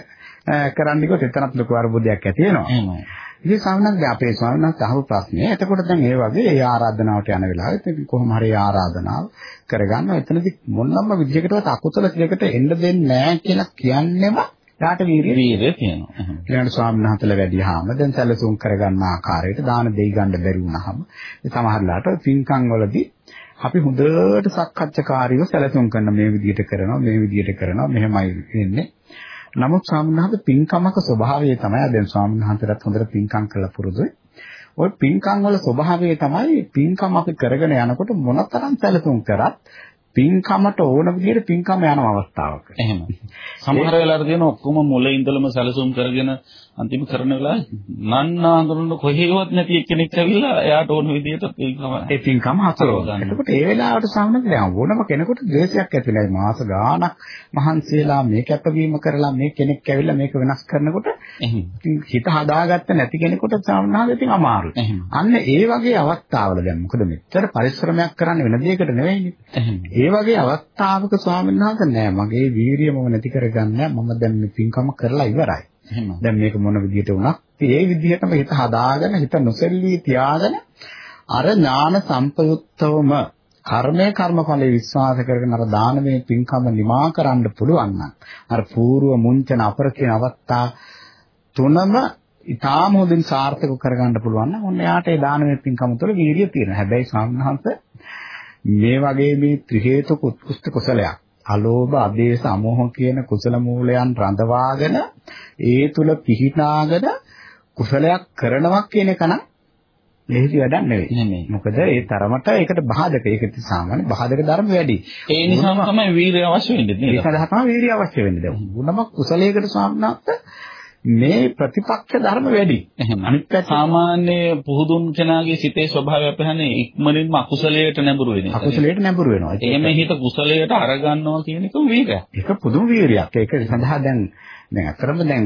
කරන්න ගියොත් එතනත් ලොකු අරුබුදයක් ඇති වෙනවා. එහෙමයි. ඉතින් ස්වාමීන් වහන්සේ අපේ ස්වාමීන් වහන්සේ අහපු ප්‍රශ්නේ එතකොට දැන් ඒ වගේ ඒ ආරාධනාවට යන වෙලාවෙත් ඉතින් කොහොම හරි ආරාධනාව කරගන්න එතනදි මොනම විදිහකටවත් අකුසල ක්‍රියකට එන්න දෙන්නේ නැහැ කියලා කියන්නේම යාට වීරිය වීරිය තියෙනවා. ඊළඟට ස්වාමීන් වහන්සේලා වැඩිහාම දැන් සැලසුම් කරගන්න ආකාරයට දාන දෙයි ගන්න බැරි වුණාම සමහරලාට පින්කම් වලදී අපි හොඳට සක්කච්ඡාකාරීව සැලසුම් කරන මේ විදිහට කරනවා මේ විදිහට කරනවා මෙහෙමයි වෙන්නේ නමුත් ස්වාමීන් පින්කමක ස්වභාවය තමයි දැන් ස්වාමීන් වහන්සේට හොඳට පින්කම් කළ පුරුදුයි. ওই පින්කම් වල ස්වභාවය තමයි පින්කම අපි කරගෙන යනකොට මොනතරම් සැලසුම් කරත් පින්කමට ඕන විදිහට පින්කම යන අවස්ථාවක. එහෙම. සමහර වෙලාවට තියෙන ඔක්කොම මුල ඉඳලම සැලසුම් කරගෙන අන්තිම කරන වෙලාවේ නන්නාඳුන කොහේවත් නැති එක්කෙනෙක් ඇවිල්ලා එයාට ඕන විදිහට පින්කම ඒ පින්කම හසුරව ගන්න. එතකොට ඒ වෙලාවට සාමාන්‍යයෙන් දැන් ඕනම කෙනෙකුට ද්වේෂයක් ඇති වෙනවා. මාස ගාණක් මහන්සියලා මේ කැපවීම කරලා මේ කෙනෙක් ඇවිල්ලා මේක වෙනස් කරනකොට හිත හදාගත්ත නැති කෙනෙකුට සාමාන්‍යයෙන් ඉතින් අමාරුයි. අන්න ඒ වගේ අවස්ථාවල දැන් මොකද මෙච්චර පරිශ්‍රමයක් කරන්න වෙන දෙයකට නෙවෙයිනේ. ඒ වගේ අවස්ථාවක ස්වාමීන් වහන්සේ නෑ මගේ වීරිය මම නැති කරගන්න මම දැන් මේ පින්කම කරලා ඉවරයි. එහෙම. දැන් මේක මොන විදිහට වුණත් ඒ විදිහටම හිත හදාගෙන හිත නොසෙල්වී තියාගෙන අර ඥාන සම්පයුක්තවම කර්මයේ කර්මඵලයේ විශ්වාස කරගෙන අර දානමය පින්කම නිමා කරන්න පුළුවන් නම් අර పూర్ව මුංචන අපර කියන අවස්ථා තුනම ඊටාම හොඳින් සාර්ථක කරගන්න පුළුවන් නම් ඔන්න යාට ඒ දානමය පින්කම තුළ වීර්යය තියෙනවා. හැබැයි සාමනහංශ මේ වගේ මේ ත්‍රි හේතුක උත්කෘෂ්ඨ කුසලයක් අලෝභ, අදේශ, අමෝහ කියන කුසල මූලයන් රඳවාගෙන ඒ තුල පිහිටාගෙන කුසලයක් කරනවා කියන එක නම් ලේසි වැඩක් නෙවෙයි. මොකද ඒ තරමට ඒකට බාධක. ඒක සාමාන්‍ය බාධක ධර්ම වැඩි. ඒ නිසාම තමයි වීරිය අවශ්‍ය වෙන්නේ නේද? ඒ සඳහා තමයි වීරිය අවශ්‍ය වෙන්නේ. දැන් ගුණම කුසලයකට සාමනාත් මේ ප්‍රතිපක්ෂ ධර්ම වැඩි. එහෙම. අනිත් පැත්ත සාමාන්‍ය පුහුදුන් කෙනාගේ සිතේ ස්වභාවය අපහන්නේ ඉක්මනින්ම අකුසලයට නැඹුරු වෙන. අකුසලයට නැඹුරු වෙනවා. එහෙම හිත කුසලයට අරගන්නවා කියන එක වීරයක්. ඒක පුදුම වීරියක්. ඒක සඳහා දැන් දැන් අතරම දැන්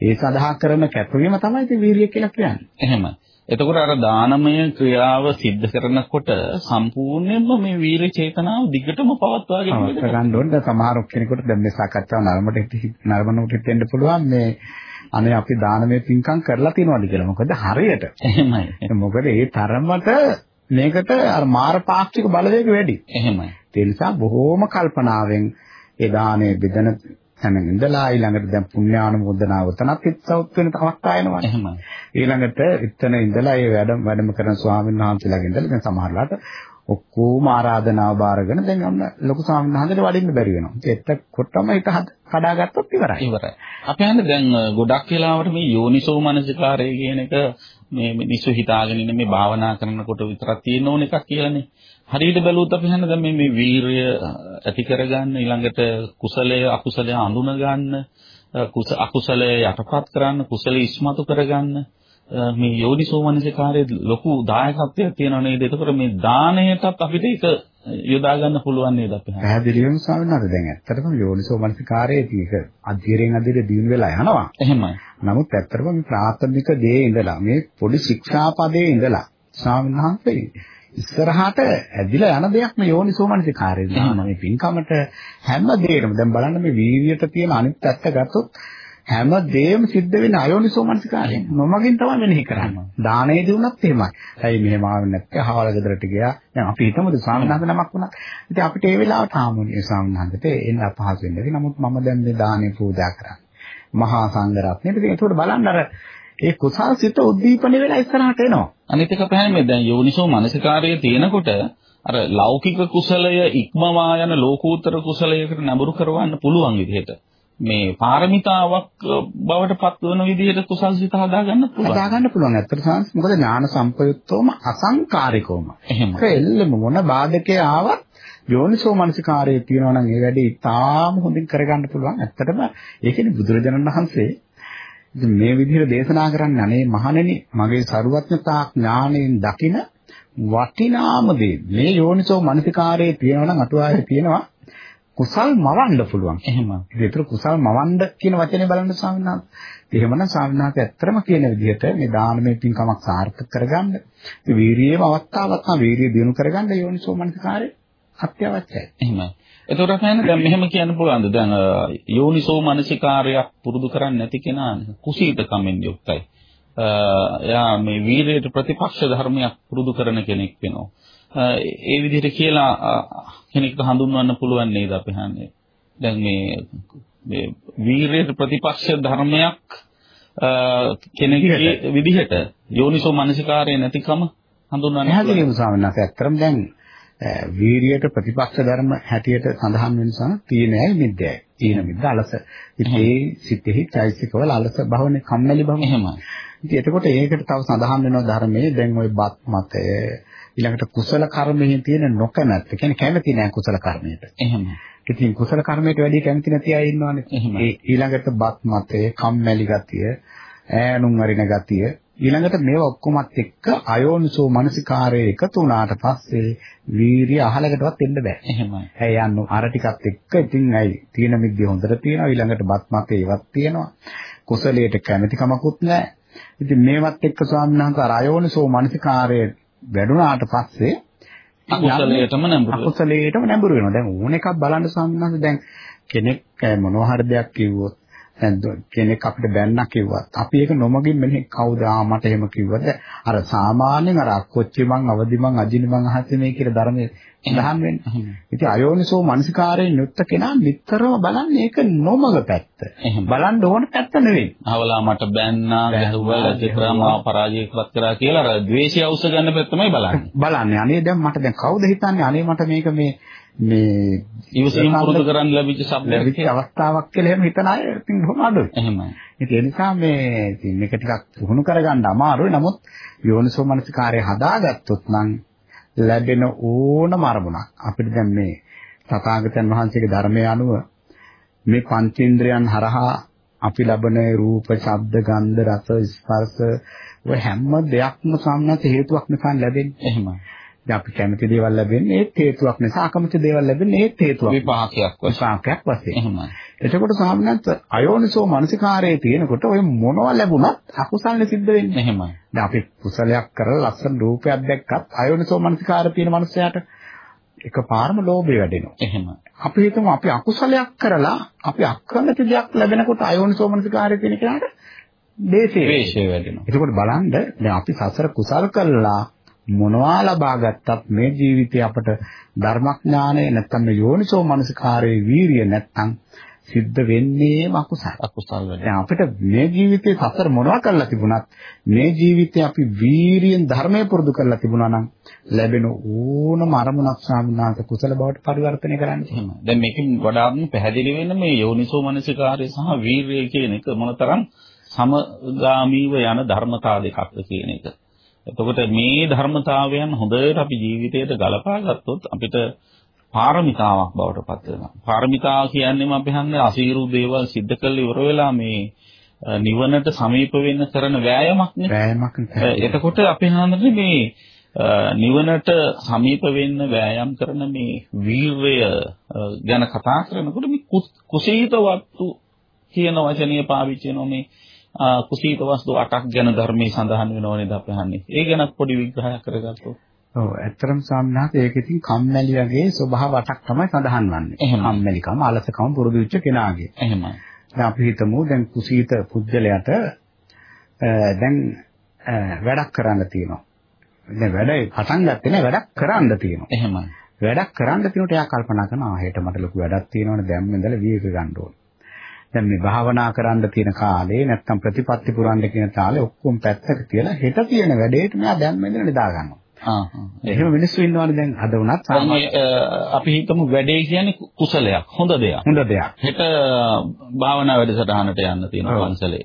ඒ සඳහා කරන කැපවීම තමයි ඉතින් වීරිය කියලා කියන්නේ. එහෙම. එතකොට අර දානමය ක්‍රියාව සිද්ධ කරනකොට සම්පූර්ණයෙන්ම මේ වීර චේතනාව දිගටම පවත්වාගෙන යන්න ගන්න ඕනේ. සමහර කෙනෙකුට දැන් මේ සාකච්ඡාව නරඹට නරඹනකොට හිතෙන්න පුළුවන් මේ අනේ අපි දානමය පින්කම් කරලා තියනවාද කියලා. මොකද හරියට. එහෙමයි. මොකද ඒ තරමට මේකට අර මාර පාක්ෂික බලවේග වැඩි. එහෙමයි. ඒ නිසා බොහෝම කල්පනාවෙන් ඒ දානේ බෙදෙන තැන ඉඳලා ඊළඟට දැන් පුණ්‍යානුමෝදනාව තනත් හිතසවුත් වෙන අවස්ථා එනවා. එහෙමයි. ඊළඟට එතන ඉඳලා ඒ වැඩ වැඩම කරන ස්වාමීන් වහන්සේලාගෙන් ඉඳලා දැන් සමහරලාට ඔක්කොම ආරාධනාව බාරගෙන දැන් අන්න ලොකු ස්වාමීන් වහන්සේට වඩින්න බැරි වෙනවා. එතකොටම හිත කඩාගත්තොත් ඉවරයි. ඉවරයි. අපි හන්නේ දැන් ගොඩක් වෙලාවට මේ යෝනිසෝ මනසිකාරය කියන එක මේ මිනිස්සු හිතාගෙන ඉන්නේ මේ භාවනා කරනකොට විතරක් තියෙන ඕන එකක් කියලානේ. හරියට බැලුවොත් අපි හන්නේ දැන් මේ මේ වීරය ඇති කරගන්න ඊළඟට කුසලය අකුසලය අඳුන ගන්න අකුසලය යටපත් කරන්න කුසලය ඉස්මතු කරගන්න මේ යෝනිසෝ මනසිකාරයේ ලොකු දායකත්වයක් තියෙනව නේද? ඒකතර මේ දාණයටත් අපිට ඒක යොදා ගන්න පුළුවන් නේද අපි? පැහැදිලිවම ස්වාමීන් වහන්සේ දැන් ඇත්තටම යෝනිසෝ මනසිකාරයේ තියෙක අධීරයෙන් අධීර දිනු වෙලා යනවා. එහෙමයි. නමුත් ඇත්තටම මේ ප්‍රාථමික දේ ඉඳලා මේ පොඩි ශික්ෂාපදයේ ඉඳලා ස්වාමීන් වහන්සේ ඉස්සරහට ඇදිලා යන දෙයක් මේ යෝනිසෝ මනසිකාරය. මේ පින්කමට හැම දෙයකම දැන් බලන්න මේ වීර්යයට තියෙන අනිත් පැත්ත ගත්තොත් හැම දෙයක්ම සිද්ධ වෙන්නේ අයෝනිසෝ මනසිකාරයෙන්. නොමගින් තමයි මෙනෙහි කරන්නේ. දානයේදී වුණත් එහෙමයි. ඇයි මෙහෙම ආවෙ නැත්te අහවල ගෙදරට ගියා. දැන් අපි හිතමුද ස්වාමීනාන්ද නමක් වුණා. ඉතින් අපිට ඒ වෙලාවට ආමුණේ ස්වාමීනාන්දට එන්න අපහසු වෙන්නේ. නමුත් මම දැන් මේ දානේ පූජා කරන්නේ. මහා සංඝ රත්නයට. ඉතින් ඒකට බලන්න අර ඒ කුසල් සිත උද්දීපන වෙලා ඉස්සරහට එනවා. අනිත් එක පැහැදිලි දැන් යෝනිසෝ මනසිකාරයේ තියෙනකොට අර ලෞකික කුසලය ඉක්මවා යන ලෝකෝත්තර කුසලයකට නඹුරු කරවන්න පුළුවන් විදිහට මේ පාරමිතාවක් බවට පත්වන විදිහට කුසල් සිත හදාගන්න පුළුවන්. හදාගන්න පුළුවන්. ඇත්තට සාංශ මොකද ඥාන සම්පයුක්තවම අසංකාරිකවම. එහෙම. එල්ලම මොන බාධකේ ආවත් යෝනිසෝ මනසිකාරයේ තියෙනවා නම් ඒ වැඩේ ඉතාම හොඳින් කරගන්න පුළුවන්. ඇත්තටම ඒකනේ බුදුරජාණන් වහන්සේ මේ විදිහට දේශනා කරන්නේ අනේ මහණෙනි මගේ ਸਰුවත්නතා ඥාණයෙන් දකින වටිනාම දේ මේ යෝනිසෝ මනසිකාරයේ තියෙනවා නම් අතුආයේ තියෙනවා කුසල් මවන්න පුළුවන්. එහෙම. ඒතර කුසල් මවන්න කියන වචනේ බලන්න ස්වාමීන් වහන්සේ. එහෙමනම් ස්වාමීන් වහන්සේ ඇත්තම කියන විදිහට මේ දානමය පින්කමක් සාර්ථක කරගන්න, වීරියේම අවස්ථාවක් නම් වීරිය දිනු කරගන්න යෝනිසෝ මනසකාරය අත්‍යවශ්‍යයි. එහෙමයි. එතකොට අපහන දැන් මෙහෙම කියන්න පුළුවන්ද? දැන් යෝනිසෝ මනසිකාරයක් පුරුදු කරන්නේ නැති කෙනා කුසීතකමෙන් යුක්තයි. එයා මේ වීරයට ප්‍රතිපක්ෂ ධර්මයක් පුරුදු කරන කෙනෙක් වෙනවා. ඒ විදිහට කියලා කෙනෙක්ට හඳුන්වන්න පුළුවන් නේද අපි හන්නේ. දැන් මේ මේ වීරයට ප්‍රතිපක්ෂ ධර්මයක් කෙනෙක්ගේ විදිහට යෝනිසෝ මනසිකාරය නැතිකම හඳුන්වන්න පැහැදිලිවම ස්වාමීන් වහන්සේ ඇත්තටම දැන් වීරියට ප්‍රතිපක්ෂ ධර්ම හැටියට සඳහන් වෙන සන තීනයයි මිද්දයයි. තීන මිද්ද අලස. ඉතින් ඒ සිතෙහි චෛසිකවල අලස භවනේ කම්මැලි භව. එහෙමයි. ඉතින් එතකොට ඒකට තව සඳහන් වෙනවා ධර්මයේ දැන් ওই බත් මතය ඊළඟට කුසල කර්මයෙන් තියෙන නොකමැත්ත. කියන්නේ කැමති නෑ කුසල කර්මයට. එහෙමයි. ඉතින් කුසල කර්මයට වැඩි කැමති නැති අය ඉන්නවනේ. ඒ ඊළඟට බත් මතය, කම්මැලි ගතිය, ඈනුම් අරින ගතිය ඊළඟට මේවා ඔක්කොමත් එක්ක අයෝනිසෝ මනසිකාරයේ එකතු වුණාට පස්සේ වීරිය අහලකටවත් එන්න බෑ. එහෙමයි. ඇයි යන්නු අර ටිකත් එක්ක ඉතින් ඇයි තීන මිද්‍ය හොඳට තියෙනවා ඊළඟට බත් මතේ ඒවත් තියෙනවා. කුසලයට කැමැතිකමකුත් නැහැ. ඉතින් මේවත් එක්ක ස්වාමීන් වහන්සේ අර අයෝනිසෝ මනසිකාරයේ වැඩුණාට පස්සේ අකුසලයටම නැඹුරු අකුසලයටම නැඹුරු වෙනවා. දැන් ඕන එකක් බලන්න වහන්සේ දැන් කෙනෙක් මොනවා හරි දෙයක් කිව්වොත් දැන් කෙනෙක් අපිට බැන්නක් කිව්වත් අපි ඒක නොමගින් මෙන්නේ කවුද? ආ මට එහෙම කිව්වද? අර සාමාන්‍යයෙන් අර අක්කොච්චි මං අවදි මං අජිනි මං අහසේ මේ කියලා ධර්මයේ දහම් වෙන්නේ. ඉතින් අයෝනිසෝ මනසිකාරයෙන් යුක්ත කෙනා නිතරම බලන්නේ ඒක නොමග පැත්ත. බලන්න ඕන පැත්ත නෙවෙයි. අවලා මට බැන්නා ගැහුවා ලජ්ජකරමා පරාජයකවත් කරා කියලා අර ද්වේෂය අවශ්‍ය ගන්න පැත්තමයි බලන්නේ. බලන්නේ. අනේ දැන් මට දැන් කවුද හිතන්නේ අනේ මට මේක මේ මේ ඉවසීම පුරුදු කරන් ලැබිච්ච શબ્දයක් ලැබිච්ච අවස්ථාවක් කියලා එහෙම හිතන අය ඉතින් බොහොම අඩුයි. එහෙමයි. ඉතින් ඒ නිසා මේ ඉතින් මේක ටිකක් පුහුණු කරගන්න අමාරුයි. නමුත් යෝනිසෝ මනසිකාරය හදාගත්තොත් නම් ලැබෙන ඕනම අරමුණක් අපිට දැන් මේ තථාගතයන් වහන්සේගේ ධර්මය අනුව මේ පංචේන්ද්‍රයන් හරහා අපි ලබන රූප, ශබ්ද, ගන්ධ, රස, ස්පර්ශ ඔය හැම දෙයක්ම සම්මත හේතුවක් නිසා ලැබෙන්නේ. එහෙමයි. දැන් අපි කැමති දේවල් ලැබෙන්නේ ඒත් හේතුවක් නිසා අකමැති දේවල් ලැබෙන්නේ ඒත් හේතුවක්. විපාකයක් වශයෙන්. විපාකයක් වශයෙන්. එහෙමයි. එතකොට සාමාන්‍යත් අයෝනිසෝ මනසිකාරයේ තියෙනකොට ඔය මොනවා ලැබුණත් අකුසල්නේ සිද්ධ වෙන්නේ. එහෙමයි. දැන් අපි කුසලයක් කරලා ලස්සන රූපයක් දැක්කත් අයෝනිසෝ මනසිකාරය තියෙන මනුස්සයාට එකපාරම ලෝභය වැඩෙනවා. එහෙමයි. අපි හිතමු අපි අකුසලයක් කරලා අපි අකමැති දෙයක් ලැබෙනකොට අයෝනිසෝ මනසිකාරය තියෙන කෙනාට දේශය වැඩෙනවා. එතකොට බලන්න දැන් අපි සසර කුසල් කළා මොනවා ලබා ගත්තත් මේ ජීවිතේ අපට ධර්මඥානය නැත්තම් මේ යෝනිසෝ මනසිකාරයේ වීරිය නැත්තම් සිද්ධ වෙන්නේම අකුසල. අකුසල වෙන්නේ. දැන් අපිට මේ ජීවිතේ සසර මොනවා කරලා තිබුණත් මේ ජීවිතේ අපි වීරියෙන් ධර්මය පුරුදු කරලා තිබුණා නම් ලැබෙන ඕනම අරමුණක් සාමනාත කුසල බවට පරිවර්තනය කරන්න. එහෙම. දැන් මේකෙන් වඩාත්ම පැහැදිලි වෙන මේ යෝනිසෝ මනසිකාරය සහ වීරිය කියන එක මොනතරම් සමගාමීව යන ධර්මතා දෙකක්ද කියන එක. එතකොට මේ ධර්මතාවයන් හොඳට අපි ජීවිතයට ගලපා ගත්තොත් අපිට පාරමිතාවක් බවට පත් වෙනවා. පාරමිතාව කියන්නේම අපි හන්නේ අසීරු දේවල් සිද්ධ කළ ඉවර වෙලා මේ නිවනට සමීප වෙන්න කරන වෑයමක්නේ. වෑයමක්. එතකොට අපි හන්නේ මේ නිවනට සමීප වෙන්න වෑයම් කරන මේ වීරය ගැන කතා කරනකොට මේ කුසීත වත්තු කියන වචනය පාවිච්චි කරන මේ කුසීත වස්තු 8ක් ගැන ධර්මයේ සඳහන් වෙනව නේද අපි අහන්නේ. ඒ ගැන පොඩි විග්‍රහයක් කරගත්තොත්. ඔව් ඇත්තටම සාමනාත ඒක ඉතින් කම්මැලි වගේ ස්වභාව 8ක් තමයි සඳහන් වන්නේ. කම්මැලිකම, අලසකම පුරුදු වෙච්ච කෙනාගේ. එහෙමයි. දැන් අපි හිතමු දැන් කුසීත පුද්ගලයාට දැන් වැඩක් කරන්න තියෙනවා. දැන් වැඩේ පටන් ගත්තේ නෑ වැඩක් කරන්න තියෙනවා. එහෙමයි. වැඩක් කරන්න තියෙනකොට එයා කල්පනා කරනවා හෙට මට ලොකු වැඩක් තියෙනවනේ දැන් ඉඳලා වීර්ය ගන්න ඕනේ. දැන් මේ භාවනා කරන්න තියෙන කාලේ නැත්තම් ප්‍රතිපත්ති පුරන්න කියන කාලේ ඔක්කොම පැත්තක තියලා හෙට තියෙන වැඩේට මෙයා දැන් මෙතන නිදා ගන්නවා. එහෙම මිනිස්සු ඉන්නවනේ දැන් අද වුණත් අපි හිතමු වැඩේ කියන්නේ කුසලයක් හොඳ දෙයක්. හොඳ දෙයක්. හෙට භාවනා වැඩසටහනට යන්න තියෙනවා පන්සලේ.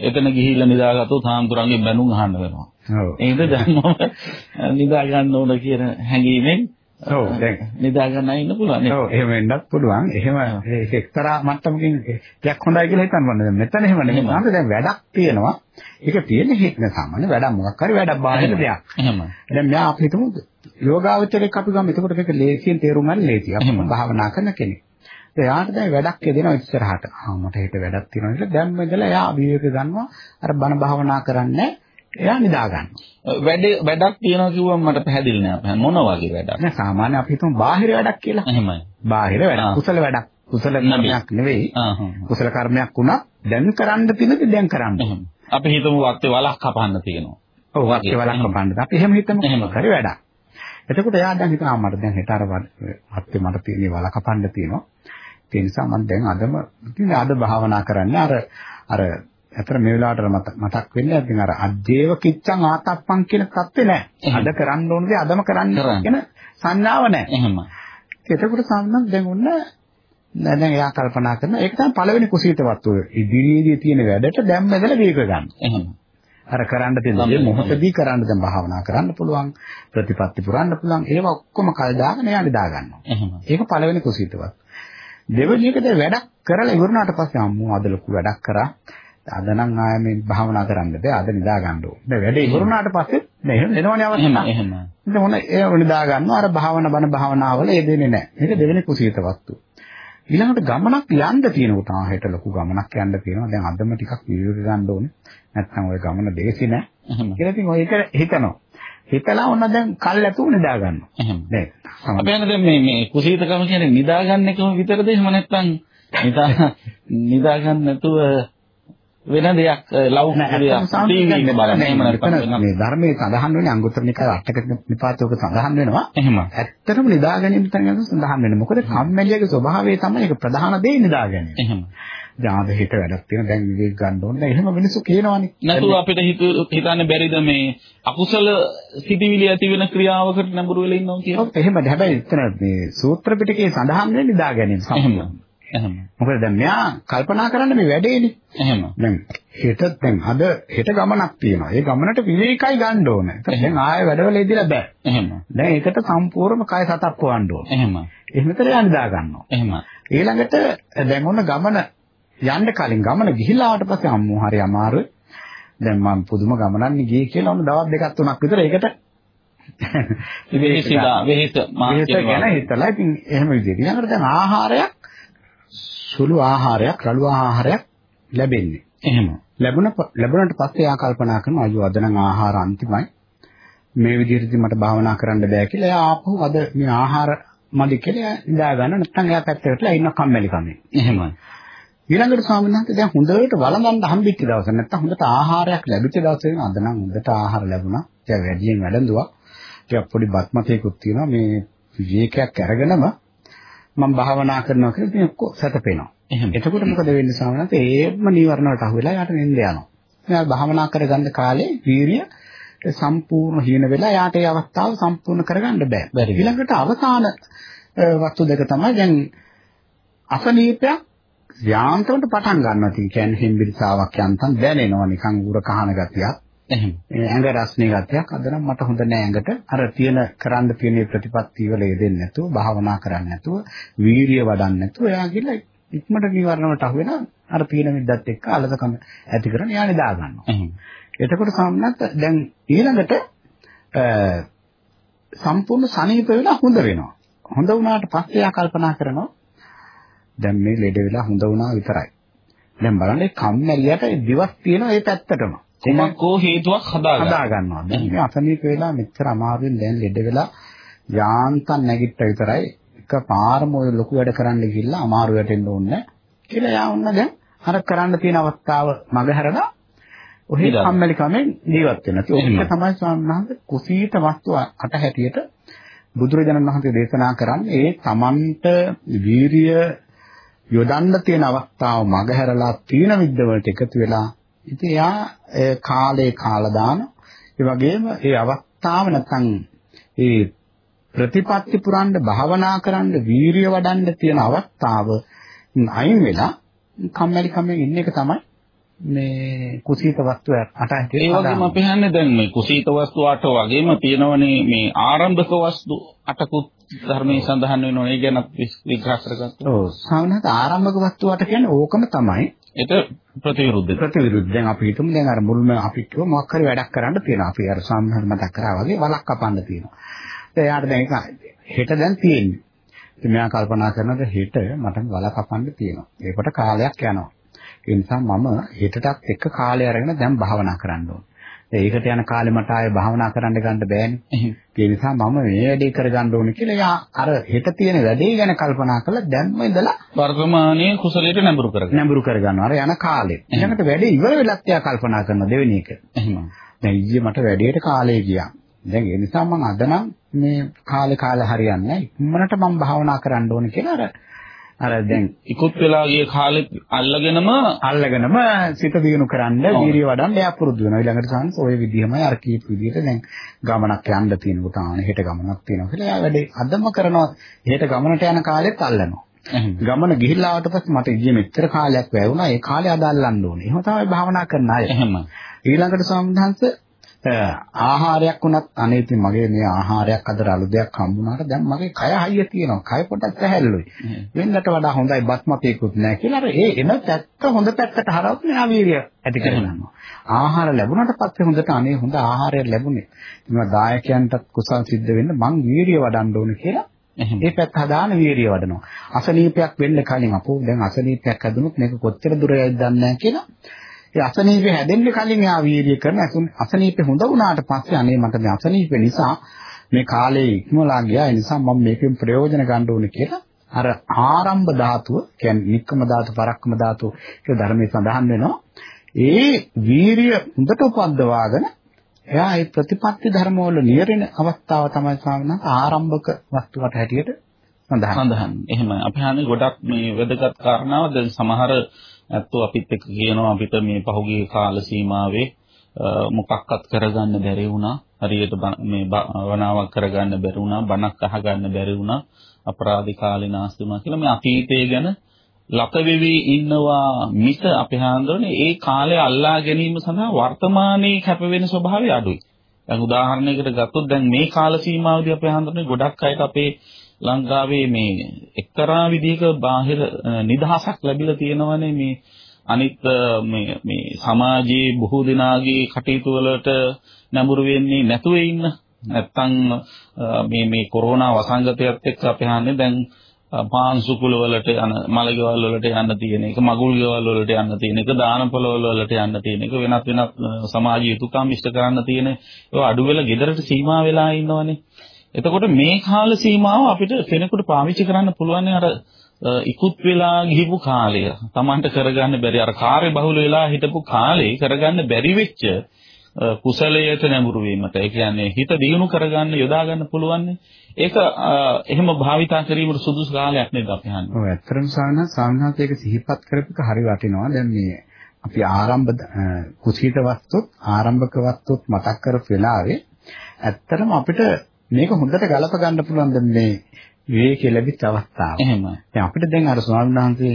එතන ගිහිල්ලා නිදාගත්තොත් හාමුදුරන්ගේ බැනුම් අහන්න වෙනවා. ඔව්. ඒකද දැන් මම නිදා ගන්න ඕන කියන හැඟීමෙන් ඔව් දැන් නිදා ගන්න ඉන්න පුළුවන් නේ. ඔව් එහෙම වෙන්නත් පුළුවන්. එහෙම ඒක එක්තරා මට්ටමකින් ටිකක් හොඳයි කියලා හිතන්න. දැන් මෙතන එහෙම නෙමෙයි. මොකද දැන් වැඩක් තියෙනවා. ඒක තියෙන්නේ හේතුන සාමාන්‍ය වැඩක් මොකක් හරි වැඩක් බාහිර දෙයක්. එහෙම. දැන් මෙයා අපි හිතමු යෝගාවචරයක් අපි ගමු. එතකොට මේක ලේසියෙන් තේරුම් ගන්න ලේසි. අපි. භාවනා කරන කෙනෙක්. එයාට දැන් වැඩක් යදෙනවා ඉස්සරහට. ආ මට හිත වැඩක් තියෙනවා කියලා දැන් මෙදලා එයා අභිවේක ගන්නවා. අර බණ භාවනා කරන්නේ එයා නිදා ගන්නවා. වැඩ වැඩක් තියනවා කිව්වම මට පැහැදිලි නෑ. මොන වගේ වැඩක්? නෑ සාමාන්‍ය අපි හිතමු බාහිර වැඩක් කියලා. එහෙමයි. බාහිර. වැඩක්. කුසල වැඩක්. කුසල කර්මයක් නෙවෙයි. කුසල කර්මයක් වුණා දැන් කරන්න තියෙනද දැන් කරන්න. අපි හිතමු වත්තේ වලක් කපන්න තියෙනවා. ඔව් වාක්‍ය වලක් කපන්නද අපි එහෙම හිතමු එහෙම. හරි වැඩක්. එතකොට එයා දැන් හිතනවා මට දැන් හෙට අර වාක්‍ය මට තියෙන වල කපන්න තියෙනවා. ඒ නිසා මම දැන් අදම ඉතින් අද භාවනා කරන්න අර අර අතර මේ වෙලාවට මත- මතක් වෙන්නේ ඉතින් අර අජේව කිච්ඡං ආතප්පං කියන தත්ත්වේ නැහැ. අද කරන්න ඕන දේ අදම කරන්න. කියන සංඥාව නැහැ. එහෙම. එතකොට සම්මන් දැන් ඔන්න දැන් එයා කල්පනා කරන ඒක තමයි පළවෙනි කුසීත වස්තුව. ඉදිරියේදී තියෙන වැඩට දැන් බදලා දීක ගන්න. එහෙම. අර කරන්න තියෙන දේ. මොහොතදී කරන්න දැන් භාවනා කරන්න පුළුවන් ප්‍රතිපත්ති පුරන්න පුළුවන් ඒවා ඔක්කොම කල් දාගෙන එයා නිදා ගන්නවා. එහෙම. ඒක පළවෙනි කුසීත වස්තුව. දෙවෙනි එක දැන් වැඩක් කරලා ඉවරනාට පස්සේ අම්මෝ අද ලොකු වැඩක් කරා. අද නම් ආයෙ මේ භාවනා කරන්න බෑ අද නිදා ගන්න ඕනේ. දැන් වැඩේ ඉවරනාට පස්සේ දැන් එහෙම වෙනවනේ එහෙම. එහෙම. ඉතින් මොන ඒ නිදා ගන්නවා අර භාවන බන භාවනාවල ඒ දෙන්නේ නැහැ. මේක දෙවෙනි කුසීත වස්තු. ඊළඟට ගමනක් යන්න තියෙනකොට ආ හෙට ලොකු ගමනක් යන්න තියෙනවා. දැන් අදම ටිකක් විවේක ගන්න ඕනේ. නැත්නම් ওই ගමන දේසි. එහෙම. කියලා ඉතින් ඔය එක හිතනවා. හිතලා ඔන්න දැන් කල් ඇතුව නිදා ගන්නවා. එහෙම. නේද? අපි යන දැන් මේ මේ කුසීතකම කියන්නේ නිදාගන්න එකම විතරද එහෙම නැත්නම් නිදා නිදාගන්න නැතුව වෙන දෙයක් ලෞකික දෙයක් ටීවී එක බලන්න එහෙම නැත්නම් මේ ධර්මයේ සඳහන් වෙන්නේ අංගුත්තර නිකාය අටක නිපාතයක සඳහන් වෙනවා. එහෙම. ඇත්තටම නිදා ගැනීම තමයි සඳහන් වෙන්නේ. මොකද කම්මැලියගේ ස්වභාවය තමයි ඒක ප්‍රධාන දේ නිදා ගැනීම. එහෙම. දැන් ආද හිත වැඩක් තියෙන දැන් විවේක ගන්න ඕනේ. එහෙම මිනිස්සු කියනවනේ. නැතුව අපිට හිත හිතන්න බැරිද මේ අකුසල සිටිවිලි ඇති වෙන ක්‍රියාවකට නැඹුරු වෙලා ඉන්නවා කියලා? ඔව් එහෙමද. හැබැයි එතන මේ සූත්‍ර පිටකේ සඳහන් වෙන්නේ නිදා ගැනීම එහෙම. එහෙම. මොකද දැන් මෙයා කල්පනා කරන්න මේ වැඩේනේ. එහෙම. දැන් හෙට දැන් අද හෙට ගමනක් තියෙනවා. ඒ ගමනට විවේකයි ගන්න ඕනේ. දැන් ආයෙ වැඩවල ඉදිලා බෑ. එහෙම. දැන් ඒකට සම්පූර්ණ කය සතප්පවන්න ඕනේ. එහෙම. එහෙමතර යන්න දා ගන්නවා. එහෙම. ඊළඟට දැන් ඔන්න ගමන යන්න කලින් ගමන ගිහිලා ආවට පස්සේ අම්මෝ හරි අමාරුයි. දැන් මම පුදුම ගමනක් ගියේ කියලා ඔන්න දවස් දෙකක් තුනක් විතර ඒකට වෙහෙසිලා වෙහෙස විහෙත මානසික ගැන හිතලා ඉතින් එහෙම විදිහට. ඊළඟට දැන් ආහාරයක් සුළු ආහාරයක් රළු ආහාරයක් ලැබෙන්නේ. එහෙම. ලැබුණ ලැබුණාට පස්සේ එයා කල්පනා කරනවා අයියෝ අද නම් ආහාර අන්තිමයි. මේ විදිහට ඉතින් මට භාවනා කරන්න බෑ කියලා එයා ආපහු අද මේ ආහාර මදි කියලා එයා නිදා ගන්න නැත්නම් එයා පැත්තකටලා ඉන්න කම්මැලි කමෙන්. එහෙමයි. ඊළඟට ස්වාමීන් වහන්සේ දැන් හොඳට වළඳන්න හම්බෙච්ච දවස නැත්නම් හොඳට ආහාරයක් ලැබිච්ච දවස වෙන අද නම් හොඳට ආහාර ලැබුණා. දැන් වැඩියෙන් වැඩඳුවා. ටිකක් පොඩි බත්මතේකුත් තියෙනවා මේ විවේකයක් අරගෙනම මම භාවනා කරනවා කියලා ඉතින් ඔක්කො සැතපෙනවා. එහෙම. එතකොට මොකද වෙන්නේ වහන්සේ? ඒම නීවරණ වලට අහු වෙලා යාට නිින්ද යනවා. එයා භාවනා කරගන්න කාලේ වීරිය සම්පූර්ණ හීන වෙලා යාට ඒ අවස්ථාව සම්පූර්ණ කරගන්න බෑ. ඊළඟට අවසාන වස්තු දෙක තමයි දැන් අසනීපයක් යාන්ත්‍රමට පටන් ගන්නවා. ඉතින් කියන්නේ හිම්බිරිසාවක් යන්තම් දැනෙනවා නිකන් උර කහන ගතියක්. එහෙම. ඇඟ රස්නේ ගතියක් අද නම් මට හොඳ නෑ ඇඟට. අර තියෙන කරන්න තියෙන ප්‍රතිපත්ති වල යෙදෙන්නේ නැතුව භාවනා කරන්නේ නැතුව වීරිය වඩන්නේ නැතුව එයා ගිහලා ඉක්මනට නිවර්ණ වලට අහු වෙන අර පීන මිද්දත් එක්ක අලසකම ඇති කරන එයා නිදා ගන්නවා. එතකොට සම්මත දැන් ඊළඟට සම්පූර්ණ සනීප වෙලා හොඳ වෙනවා. හොඳ වුණාට පස්සේ එයා කල්පනා කරනවා දැන් මේ ලෙඩ වෙලා හොඳ වුණා විතරයි. දැන් බලන්න කම්මැලියට දිවස් තියෙනවා ඒ පැත්තටම කුමක්කෝ හේතුවක් හදාගන්න. හදා ගන්නවා. දැන් මේ අසනීප වෙලා මෙච්චර අමාරුවෙන් දැන් ලෙඩ වෙලා යාන්තම් නැගිට්ට විතරයි එක පාරම ඔය ලොකු වැඩ කරන්න ගිහිල්ලා අමාරු වැටෙන්න ඕනේ කියලා යා වුණා දැන් අර කරන්න තියෙන අවස්ථාව මගහැරලා ඔහේ. කම්මැලි කමෙන් ජීවත් වෙනවා. ඒක. තමයි ස්වාමීන් වහන්සේ කුසීත වස්තු අට හැටියට බුදුරජාණන් වහන්සේ දේශනා කරන්නේ ඒ තමන්ට වීරිය යොදන්න තියෙන අවස්ථාව මගහැරලා තීන විද්ද වලට එකතු වෙලා ඉතින් එයා කාලේ කාලා දාන ඒ වගේම ඒ අවස්ථාව නැත්නම් ඒ ප්‍රතිපත්ති පුරන්න භාවනා කරන්න වීරිය වඩන්න තියෙන අවස්ථාව අයින් වෙලා කම්මැලි කමෙන් ඉන්න එක තමයි මේ කුසීත වස්තු අටහිතේ ඒ වගේම අපි හන්නේ දැන් මේ කුසීත වස්තු අට වගේම තියෙනවනේ මේ ආරම්භක වස්තු අටකුත් ධර්මයේ සඳහන් වෙනවා. ඒ ගැන විග්‍රහ කරගත්තා. ඔව් සාමාන්‍යයෙන් ආරම්භක වස්තු අට කියන්නේ ඕකම තමයි ඒක ප්‍රතිවිරුද්ධ. ප්‍රතිවිරුද්ධ. දැන් අපි හිතමු දැන් අර මුල්ම අපි කිව්ව මොකක් හරි වැඩක් කරන්න තියෙනවා. අපි අර සාමාන්‍යයෙන් මතක් කරා වගේ වලක් කපන්න තියෙනවා. එයාට දැන් ඒක හෙට දැන් තියෙන්නේ. ඉතින් මෙයා කල්පනා කරනද හෙට මට වල කපන්න තියෙනවා. ඒකට කාලයක් යනවා. ඒ නිසා මම හෙටටත් එක්ක කාලය අරගෙන දැන් භාවනා කරන්න ඕන. ඒකට යන කාලේ මට ආයේ භාවනා කරන්න ගන්න බෑනේ. ඒ නිසා මම මේ වැඩේ කරගන්න ඕනේ කියලා එයා අර හෙට තියෙන වැඩේ ගැන කල්පනා කරලා දැන්ම ඉඳලා වර්තමානයේ කුසලයට නැඹුරු කරගන්න. නැඹුරු කරගන්නවා. අර යන කාලේ. ඊළඟට වැඩේ ඉවර වෙලත් එයා කල්පනා කරන දෙවෙනි එක. එහෙම. දැන් ඊයේ මට වැඩේට කාලය ගියා. දැන් ඒ නිසා මම අද නම් මේ කාලේ කාලේ හරියන්නේ නැහැ. ඉක්මනට මම භාවනා කරන්න ඕනේ කියලා අර අර දැන් ඉක්ුත් වෙලා ගිය කාලෙත් අල්ලගෙනම අල්ලගෙනම සිත දියුණු කරන්න වීර්ය වඩන්න එයා පුරුදු වෙනවා. ඊළඟට සංස ඔය විදිහමයි අර කීප විදිහට දැන් ගමනක් යන්න තියෙනකොට ආන හෙට ගමනක් තියෙනවා කියලා එයා වැඩේ අදම කරනවා. හෙට ගමනට යන කාලෙත් අල්ලනවා. ගමන ගිහිල්ලා ආවට පස්සේ මට ඊයේ මෙච්චර කාලයක් වැය වුණා. ඒ කාලේ අද අල්ලන්න ඕනේ. එහෙම තමයි භාවනා කරන අය. එහෙම. ඊළඟට ස්වාමීන් ආහාරයක් වුණත් අනේ ඉතින් මගේ මේ ආහාරයක් අද රළු දෙයක් හම්බුනාට දැන් මගේ කය හයිය තියෙනවා. කය පොඩක් සැහැල්ලුයි. වෙනකට වඩා හොඳයි බත්මතේකුත් නැහැ කියලා අර ඒ එන පැත්ත හොඳ පැත්තට හරවගෙන මෙයා වීර්ය ඇති කරගන්නවා. ආහාර ලැබුණාට පස්සේ හොඳට අනේ හොඳ ආහාරයක් ලැබුණේ. මම දායකයන්ටත් කුසල් සිද්ධ වෙන්න මං වීර්ය වඩන්න ඕනේ කියලා ඒ පැත්ත හදාන වීර්ය වඩනවා. අසනීපයක් වෙන්න කලින් අපෝ දැන් අසනීපයක් හැදුනොත් මේක කොච්චර දුර යයිද දන්නේ නැහැ කියලා ඒ අසනීපේ හැදෙන්න කලින් එයා වීර්ය කරන අසනීපේ හොඳ වුණාට පස්සේ අනේ මට මේ අසනීපේ නිසා මේ කාලේ ඉක්මලා ගියා ඒ නිසා මම මේකෙන් ප්‍රයෝජන ගන්න ඕනේ කියලා අර ආරම්භ ධාතුව කියන්නේ නික්කම ධාතු පරක්කම ධාතු කියලා ධර්මයේ සඳහන් වෙනවා ඒ වීර්ය හොඳට උපද්දවාගෙන එයා ඒ ප්‍රතිපත්ති ධර්මවල නියරෙන අවස්ථාව තමයි ස්වාමීන් ආරම්භක වස්තුවට හැටියට සඳහන්. සඳහන්. එහෙම. අපි හන්නේ ගොඩක් මේ වැදගත් කාරණාව දැන් සමහර ඇත්තෝ අපිත් එක්ක කියනවා අපිට මේ පහුගිය කාල සීමාවේ මොකක්වත් කරගන්න බැරි වුණා. හරියට මේ වනාවක් කරගන්න බැරි වුණා, බණක් අහගන්න බැරි වුණා, අපරාධි කාලේ නාස්ති වුණා කියලා මේ අතීතය ගැන ලක වෙවි ඉන්නවා මිස අපේ හාන්දරනේ ඒ කාලය අල්ලා ගැනීම සඳහා වර්තමානයේ කැපවෙන ස්වභාවය අඩුයි. දැන් උදාහරණයකට ගත්තොත් දැන් මේ කාල සීමාවදී අපේ හාන්දරනේ ගොඩක් අයට අපේ ලංකාවේ මේ එක්තරා විදිහක බාහිර නිදහසක් ලැබිලා තියෙනවනේ මේ අනිත් මේ මේ සමාජයේ බොහෝ දෙනාගේ කටයුතු වලට නැඹුරු වෙන්නේ නැතුව ඉන්න. නැත්තම් මේ මේ කොරෝනා වසංගතයත් එක්ක අපි හන්නේ දැන් පාන්සු කුල වලට යන මලගෙවල් වලට යන්න තියෙන එක මගුල් ගෙවල් වලට යන්න තියෙන එක දානපොළ වලට යන්න තියෙන එක වෙනත් වෙනත් සමාජ යුතුයකම් ඉෂ්ට කරන්න තියෙන ඒවා අඩු වෙලා ගෙදරට සීමා වෙලා ඉන්නවනේ. එතකොට මේ කාල සීමාව අපිට කෙනෙකුට පාවිච්චි කරන්න පුළුවන් අර ඉක්ුත් වෙලා ගිහිපු කාලය. Tamanට කරගන්න බැරි අර කාර්ය බහුල වෙලා හිටපු කාලේ කරගන්න බැරි වෙච්ච කුසලයට නැඹුරු වීමට. ඒ කියන්නේ හිත දියුණු කරගන්න යොදා ගන්න පුළුවන්. ඒක එහෙම භාවිතා කිරීමට සුදුසු කාලයක් නේද අපි හන්නේ. ඔව් ඇත්තටම සාහන සාහනාතයක සිහිපත් කරපිට හරි වටිනවා. දැන් මේ අපි ආරම්භ කුසීත වස්තුත් ආරම්භක වස්තුත් මතක් කරපු වෙලාවේ ඇත්තටම අපිට මේක හොඳට ගලප ගන්න පුළුවන් දැන් මේ විවේකී ලැබිච්ච අවස්ථාව. එහෙමයි. දැන් අපිට දැන් අර ස්වාමීන් වහන්සේ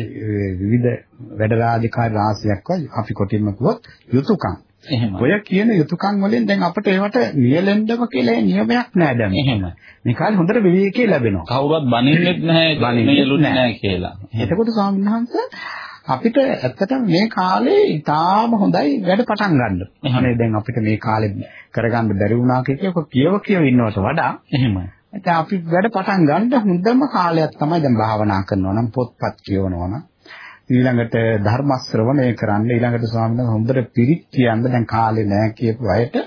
විවිධ වැඩ රාජකාරී රාශියක් වයි අපි කොටින්ම කිව්වොත් යුතුයකම්. එහෙමයි. ඔය කියන යුතුයකම් වලින් දැන් අපිට ඒවට නියැලෙන්නම කියලා නියමයක් නෑ දැන්. එහෙමයි. මේ කාලේ හොඳට විවේකී ලැබෙනවා. කවුරුවත් බනින්නෙත් නැහැ, නියලුන්නේ නැහැ කියලා. එතකොට ස්වාමීන් වහන්සේ අපිට ඇත්තටම මේ කාලේ ඊටාම හොඳයි වැඩ පටන් ගන්න. අනේ දැන් අපිට මේ කාලේ කරගන්න බැරි වුණා කියක කියව කියව ඉන්නවට වඩා එහෙමයි. දැන් අපි වැඩ පටන් ගන්න හොඳම කාලයක් තමයි දැන් භාවනා කරනවා නම් පොත්පත් කියවනවා නම් ඊළඟට ධර්ම ශ්‍රවණය කරන්න ඊළඟට ස්වාමීන් වහන්සේ හොඳට පිරිත් කියන්න දැන් කාලේ නැහැ කියපු අයට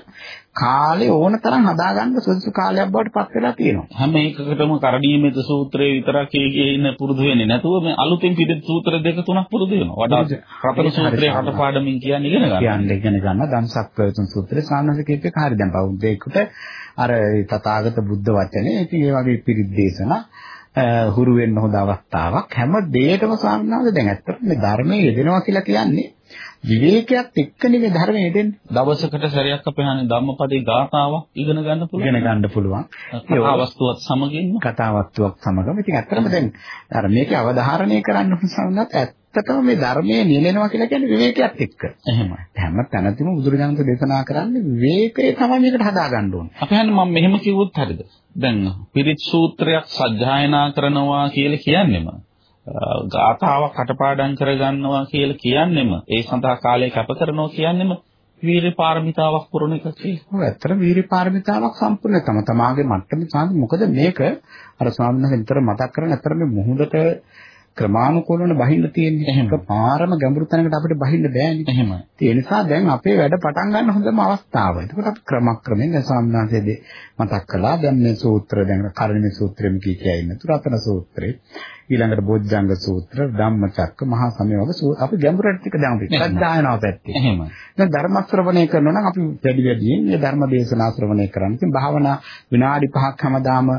කාලේ ඕන තරම් හදාගන්න සුදුසු කාලයක් බවට පත් වෙලා තියෙනවා. හැම එකකටම කරණීයමෙත සූත්‍රයේ විතරක් ඉන්න පුරුදු වෙන්නේ නැතුව මේ අලුතෙන් පිටිත් සූත්‍ර දෙක තුනක් පුරුදු වෙනවා. වඩා රතන සූත්‍රයේ හටපාඩමින් කියන්නේ ඉගෙන ගන්න. කියන්නේ ඉගෙන ගන්න ධම්සක් ප්‍රයෝජන සූත්‍රයේ සාමාන්‍ය කීපයක හරිය දැන් බෞද්ධයෙකුට අර තථාගත බුද්ධ වචනේ ඉතින් ඒ වගේ පිරිත් දේශනා හුරු වෙන්න හොඳ අවස්ථාවක් හැම දෙයකම වහන්සේ දැන් ඇත්තටම මේ ධර්මයේ යෙදෙනවා කියලා කියන්නේ විවේකයක් එක්ක නෙමෙයි ධර්මයේ යෙදෙන්නේ. දවසකට සැරයක් අපේ හන්නේ ධම්මපදේ ගාථාවක් ඉගෙන ගන්න පුළුවන්. ඉගෙන ගන්න පුළුවන්. කතා වස්තුවත් සමගින් කතා වස්තුවක් සමගම. ඉතින් ඇත්තටම දැන් අර මේකේ අවධාරණය කරන්න උත්සාහනත් ඇත්තටම මේ ධර්මයේ නිලෙනවා කියලා කියන්නේ විවේකයක් එක්ක. එහෙමයි. හැම තැනදීම බුදුරජාණන් දේශනා කරන්නේ විවේකය තමයි මේකට හදාගන්න ඕනේ. අපි හන්නේ මම මෙහෙම කිව්වොත් හරිද? දැන් පිරිත් සූත්‍රයක් සජ්ජායනා කරනවා කියලා කියන්නේම ගාථාවක් කටපාඩම් කරගන්නවා කියලා කියන්නෙම ඒ සඳහා කාලය කැප කරනවා කියන්නෙම වීර්ය පාරමිතාවක් පුරන එකක් කියලා. ඔව් ඇත්තට වීර්ය පාරමිතාවක් සම්පූර්ණ තම තමාගේ මට්ටමේ සාධ මොකද මේක අර ස්වාමීන් වහන්සේ විතර මතක් කරන ඇත්තට මේ මුහුදට ක්‍රමානුකූලව බහින්න තියෙන්නේ. එහෙම. ඒක පාරම ගැඹුරු තැනකට අපිට බහින්න බෑනේ. එහෙමයි. ඒ නිසා දැන් අපේ වැඩ පටන් ගන්න හොඳම අවස්ථාව. එතකොට අපි ක්‍රමක්‍රමයෙන් සාමනාසයේදී මතක් කළා. දැන් මේ සූත්‍ර දැන් කර්ණිමේ සූත්‍රෙම කී කියයි ඉන්න. තුරතන සූත්‍රේ ඊළඟට බොජ්ජංග සූත්‍ර, ධම්මචක්ක, මහා සමය වගේ අපි ගැඹුරට ටික දැන් අපි එහෙම. සත්‍යයනවා පැත්තේ. එහෙමයි. දැන් ධර්ම ශ්‍රවණය කරනවා නම් අපි වැඩි වැඩියෙන් මේ ධර්ම දේශනා ශ්‍රවණය කරන්න. ඉතින් භාවනා විනාඩි 5ක් හැමදාම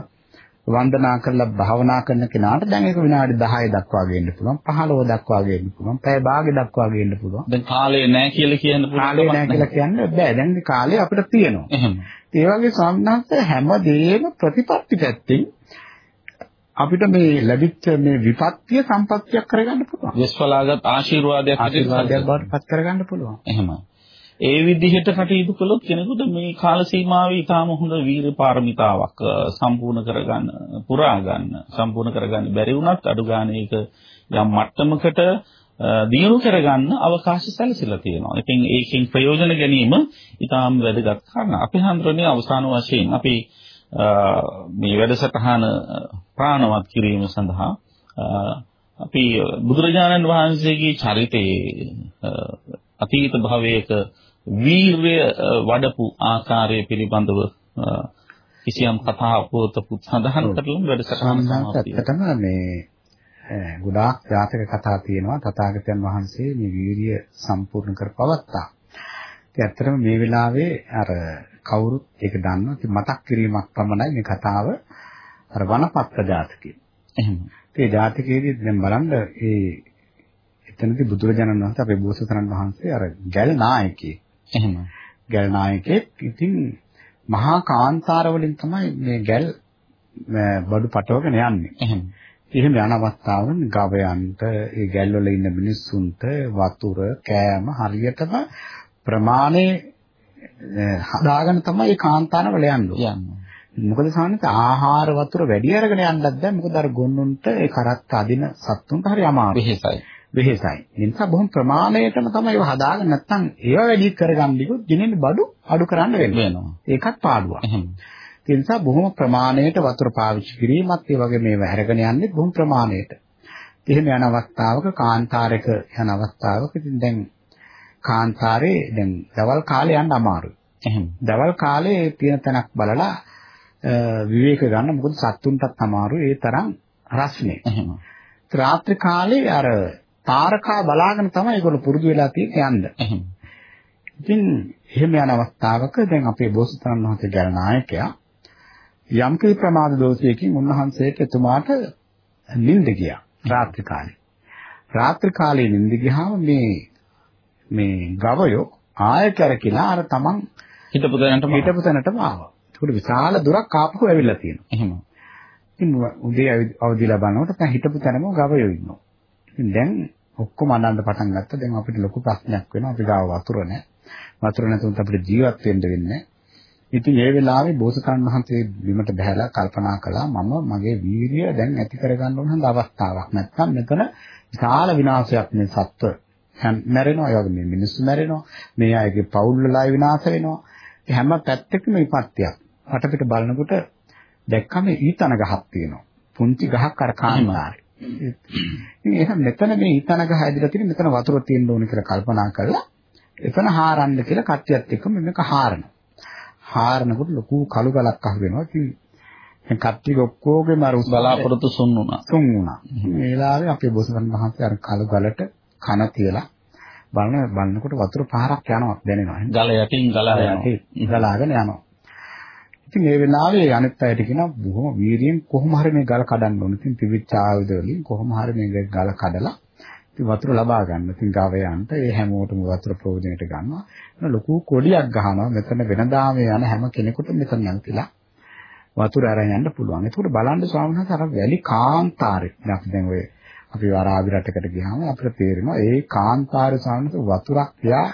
වන්දනා කරලා භාවනා කරන කෙනාට දැන් ඒක විනාඩි 10 දක්වා ගේන්න පුළුවන් 15 දක්වා ගේන්න පුළුවන් පැය භාගෙ දක්වා ගේන්න පුළුවන් දැන් කාලය නැහැ කියලා කියන්න පුළුවන්. කාලේ කමක් නැහැ කියලා කියන්න බෑ දැන් මේ කාලේ අපිට තියෙනවා එහෙම. ඒ වගේ සම්මාස හැමදේම ප්‍රතිපත්ති පැත්තෙන් අපිට මේ ලැබිච්ච මේ විපත්‍ය සම්පත්තියක් කරගන්න පුළුවන් විශ්වලාගත් ආශිර්වාදයක් ආශිර්වාදයක් බවට පත් කරගන්න පුළුවන් එහෙමයි. ඒ විදිහට කටයුතු කළොත් කෙනෙකුට මේ කාල සීමාවේ ඊටාම හොඳ වීර පාරමිතාවක් අ, සම්පූර්ණ කරගන්න, පුරා ගන්න, සම්පූර්ණ කරගන්න බැරි වුණත් අඩු ගානේ ඒක යම් මට්ටමකට අ, දියුණු කරගන්න අවකාශ සැලසিলা තියෙනවා. ඉතින් ඒකෙන් ප්‍රයෝජන ගැනීම ඊටාම වැදගත් කාරණා. අපි හඳුරන්නේ අවසාන වශයෙන් අපි අ, මේ වැඩසටහන අ, ප්‍රාණවත් කිරීම සඳහා අ, අපි බුදුරජාණන් වහන්සේගේ චරිතයේ අ, අතීත භවයක වීරය වඩපු ආකාරය පිළිබඳව කිසියම් කතා පොතකුත් සඳහන්. කරලා වැඩසටහන සම්මාස සමාප්තිය. ඇත්තටම මේ ගොඩාක් ජාතක කතා තියෙනවා තථාගතයන් වහන්සේ මේ වීර්ය සම්පූර්ණ කර පවත්තා. ඉතින් ඇත්තටම මේ වෙලාවේ අර කවුරුත් ඒක දන්නවා. ඉතින් මතක් කිරීමක් පමණයි මේ කතාව අර වනපත්ත ජාතකයේ. එහෙම. ඒ ජාතකයේදී දැන් බලන්න ඒ එතනදී බුදුරජාණන් වහන්සේ අපේ බෝසතාණන් වහන්සේ අර ගැල් නායකයෙක්. එහෙම. ගැල් නායකයෙක් ඉතින් මහා කාන්තාර වලින් තමයි මේ ගැල් බඩු පටවගෙන යන්නේ. එහෙම. එහෙම යන අවස්ථාවන් ගවයන්ට ඒ ගැල් වල ඉන්න මිනිස්සුන්ට වතුර කෑම හරියටම ප්‍රමාණය අ, හදාගෙන තමයි මේ කාන්තාර වල යන්නේ. යන්න. මොකද සාමාන්‍යයෙන් ආහාර වතුර වැඩි අරගෙන යන්නත් බෑ. මොකද අර ගොන්නුන්ට ඒ කරත්ත අදින සත්තුන්ට හරි අමාරුයි. වෙහෙසයි. වෙහෙසයි. ඒ නිසා බොහොම ප්‍රමාණයටම තමයි ඒව හදාගෙන නැත්නම් ඒව වැඩි කරගන්න ගියොත් ගෙනෙන බඩු අඩු කරන්න වෙනවා. ඒකත් පාඩුවක්. ඒ නිසා බොහොම ප්‍රමාණයට වතුර පාවිච්චි කිරීමත් ඒ වගේ මේව අරගෙන යන්නේ බොහොම ප්‍රමාණයට. එහෙම යන අවස්ථාවක කාන්තාරයක යන අවස්ථාවක ඉතින් දැන් කාන්තාරේ දැන් දවල් කාලේ යන්න අමාරුයි. එහෙම. දවල් කාලේ තියෙන තැනක් බලලා විවේක ගන්න මොකද සත්තුන්ටත් අමාරුයි ඒ තරම් රස්නේ. එහෙම. රාත්‍රී කාලේ අර තාරකා බලාගෙන තමයි ඒගොල්ලෝ පුරුදු වෙලා තියෙන්නේ යන්න. ඉතින් එහෙම යන අවස්ථාවක දැන් අපේ බෝසතාණන් වහන්සේ ගැන නායකයා යම් කිසි ප්‍රමාද දෝෂයකින් උන්වහන්සේට එතුමාට නිින්ද ගියා රාත්‍රී කාලේ. රාත්‍රී කාලේ නිින්ද ගියාම මේ මේ ගවයෝ ආය කරකිලා අර තමන් හිතපු දැනටම හිටපු තැනටම ආවා. ඒකට විශාල දුරක් ආපහු ඇවිල්ලා තියෙනවා. එහෙම. ඉතින් උදේ අවදි- අවදිලා බලනකොට දැන් හිටපු තැනම ගවයෝ ඉන්නවා. ඉතින් දැන් ඔක්කොම අනන්න පටන් ගත්තා. දැන් අපිට ලොකු ප්‍රශ්නයක් වෙනවා. අපි ගාව වතුර නැහැ. වතුර නැතුනත් අපිට ජීවත් වෙන්න වෙන්නේ නැහැ. ඉතින් ඒ වෙලාවේ බෝසතාණන් වහන්සේ බිමට බහැලා කල්පනා කළා මම මගේ වීරිය දැන් ඇති කරගන්න ඕන හොඳ අවස්ථාවක්. නැත්නම් මෙතන විශාල විනාශයක් මේ සත්ව හැම්- මැරෙනවා. ඒ වගේ මේ මිනිස්සු මැරෙනවා. මේ අයගේ පවුල් වලයි විනාශ වෙනවා. ඒ හැම පැත්තකම විපත්තියක්. වටපිට බලනකොට දැක්කම ඊතන ගහක් තියෙනවා. පුංචි ගහක් අර කාන්තාරේ. ඉතින් එහෙනම් මෙතන මේ ඊතන ගහ ඇදලා තියෙන මෙතන වතුර තියෙන්න ඕනේ කියලා කල්පනා කරලා එතන හාරන්න කියලා කට්ටියත් එක්කම මේක හාරනවා. හාරනකොට ලොකු කළු ගලක් අහු වෙනවා. ඉතින් දැන් කට්ටිය ඔක්කොගේම අර බලාපොරොත්තු සුන් වුණා. තුන් වුණා. මේ වෙලාවේ අපේ බොසවන මහත්තයා අර කළු ගලට කන තියලා බලන බලනකොට වතුර පාරක් යනවා දැනෙනවා. ගල යටින් ගලා යනවා. ගලාගෙන යනවා. ඉතින් මේ වෙලාවේ අනිත් අයට කියනවා බොහොම වීරියෙන් කොහොම හරි මේ ගල කඩන්න ඕන. ඉතින් තිබිච්ච ආයුධ වලින් කොහොම හරි මේ ගල කඩලා ඉතින් වතුර ලබා ගන්න. ඉතින් ගවයන්ට ඒ හැමෝටම වතුර ප්‍රයෝජනයට ගන්නවා. ලොකු කොඩියක් ගහනවා. මෙතන වෙනදාම යන හැම කෙනෙකුටම මෙතන යන්තිලා වතුර අරන් යන්න පුළුවන්. ඒකට බලන්න ස්වාමීන් වහන්සේ අර වැලි කාන්තාරේ. දැන් අපි දැන් ඔය අපි අරාබි රටකට ගියාම අපිට තේරෙනවා ඒ කාන්තාරේ ස්වාමීන් වහන්සේ වතුරක් තියා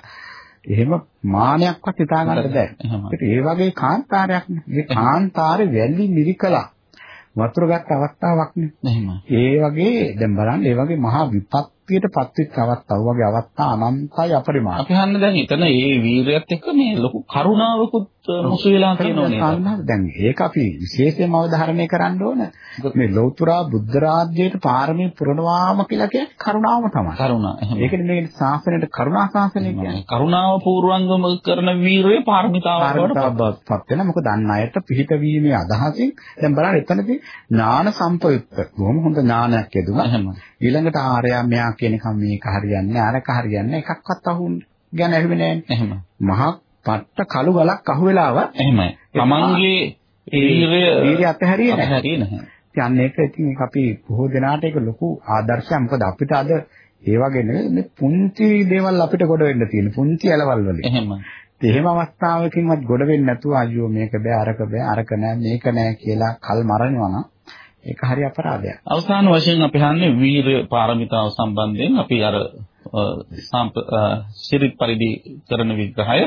එහෙම මානයක්වත් හිතා ගන්න බෑ. ඒක ඒ වගේ කාන්තාරයක් නේ. මේ කාන්තාරේ වැලි මිරිකලා වතුර ගත්ත අවස්ථාවක් නේ. එහෙමයි. ඒ වගේ දැන් බලන්න ඒ වගේ මහා විපත් ශක්තියට පත්වෙච්ච අවස්ථාව වගේ අවස්ථා අනන්තයි අපරිමාණ. අපි හන්න දැන් එතන ඒ වීරයත් එක්ක මේ ලොකු කරුණාවකුත් මුසු වෙලා තියෙනවනේ. දැන් ඒක අපි විශේෂයෙන්ම අවධාරණය කරන්න ඕන. මේ ලෞතර බුද්ධ රාජ්‍යයට පාරමී පුරනවාම කියලා කියන්නේ කරුණාව තමයි. කරුණා. ඒකනේ මේ ශාසනයට කරුණා ශාසනය කියන්නේ. කරුණාව පූර්වංගම කරන වීරයේ පාරමිතාවක් පත් වෙන මොකද අන් අයට පිහිට වීමේ අදහසින් දැන් බලන්න එතනදී ඥාන සම්පයුක්ත බොහොම හොඳ ඥානයක් යදුනා. ඊළඟට ආර්යා මෙයා කියන එක මේක හරියන්නේ අරක හරියන්නේ එකක්වත් අහුන්නේ ගැන ඇහුවේ නෑනේ. එහෙම. මහා පට්ට කළු ගලක් අහුවෙලාවත් එහෙමයි. තමන්ගේ වීරය වීරය අතහැරියේ නැහැ. අතහැරියේ නැහැ. ඉතින් ඒක ඉතින් අපි බොහෝ දෙනාට ඒක ලොකු ආදර්ශයක්. මොකද අපිට අද ඒ වගේ නෙවෙයි මේ පුංචි දේවල් අපිට ගොඩ වෙන්න තියෙන පුංචි ඇලවල් වලින්. එහෙම. එහෙම අවස්ථාවකින්වත් ගොඩ වෙන්නේ නැතුව අයියෝ මේක බෑ අරක බෑ අරක නෑ මේක නෑ කියලා කල් මරනවා නම් ඒක හරි අපරාධයක්. අවසාන වශයෙන් අපි හන්නේ වීර පාරමිතාව සම්බන්ධයෙන් අපි අර සිරිත් පරිදි කරන විග්‍රහය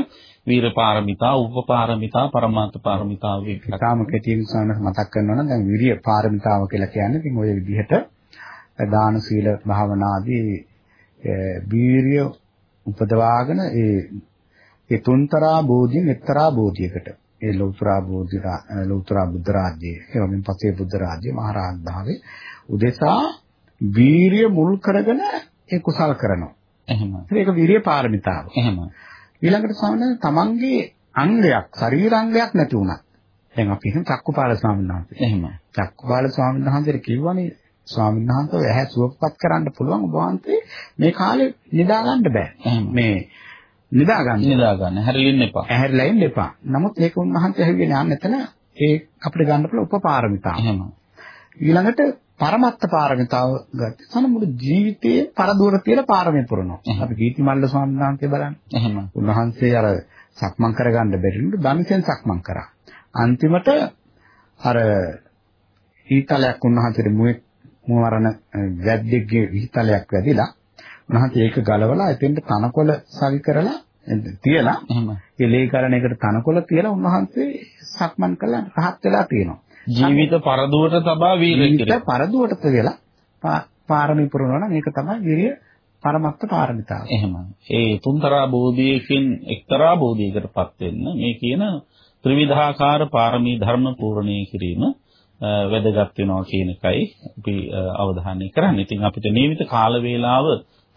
වීර පාරමිතා, උප පාරමිතා, පරමාර්ථ පාරමිතා විග්‍රහ. තාම කෙටියෙන් සමහර මතක් කරනවා නම් දැන් විරිය පාරමිතාව කියලා කියන්නේ ඉතින් ওই විදිහට දාන සීල භාවනා ආදී වීරිය උපදවාගෙන ඒ ඒ තුන්තරා බෝධියෙන් එක්තරා බෝධියකට ඒ ලෞතර බෝධි ලෞතර බුද්ධ රාජ්‍යය ඒ වගේම පසේ බුද්ධ රාජ්‍ය මහරහත් භාවයේ උදෙසා වීරිය මුල් කරගෙන ඒ කුසල් කරනවා. එහෙම. ඒක වීරිය පාරමිතාව. එහෙම. ඊළඟට සමහර තමන්ගේ අංගයක් ශරීරාංගයක් නැති වුණා. දැන් අපි හිතමු චක්කුපාල ස්වාමීන් වහන්සේ. එහෙම. චක්කුපාල ස්වාමීන් වහන්සේට කිව්වනේ ස්වාමීන් වහන්සේ ඇහැ සුවපත් කරන්න පුළුවන් ඔබ වහන්සේ මේ කාලේ නිදා ගන්න බෑ. මේ නිදා ගන්න. නිදා ගන්න. හැරිලින්න එපා. හැරිලා ඉන්න එපා. නමුත් ඒක උන්වහන්සේ හැවිගෙන යන්න එතන ඒ අපිට ගන්න පුළුවන් උපපාරමිතාව. එහෙම. ඊළඟට පරමත්ත පාරමිතාව ගත්තා. සන මුළු ජීවිතයේ පරදුවර තියලා පාරමී පුරනවා. අපි කීර්තිමල්ල ස්වාමීන් වහන්සේ බලන්න. එහෙම. උන්වහන්සේ අර සක්මන් කරගන්න බැරිලු ධනිසෙන් සක්මන් කරා. අන්තිමට අර ඊතලයක් උන්වහන්සේට මුවේ මුවරණ වැද්දෙක්ගේ ඊතලයක් වැදිලා උන්වහන්සේ ඒක ගලවලා එතෙන්ට තනකොළ සවි කරලා තියලා එහෙම. ඒ ලේකරණ එකට තනකොළ තියලා උන්වහන්සේ සක්මන් කළා රහත් වෙලා තියෙනවා. ජීවිත පරදුවට තබා වීරිය ජීවිත පරදුවට වෙලා පාරමී පුරනවා නම් ඒක තමයි විරිය පරමත්ත පාරමිතාව. එහෙමයි. ඒ තුන්තරා බෝධියකින් එක්තරා බෝධියකටපත් වෙන්න මේ කියන ත්‍රිවිධාකාර පාරමී ධර්ම පූර්ණේ කිරීම වැදගත් වෙනවා කියන එකයි අපි අවධානය කරන්නේ. ඉතින් අපිට නියමිත කාල වේලාව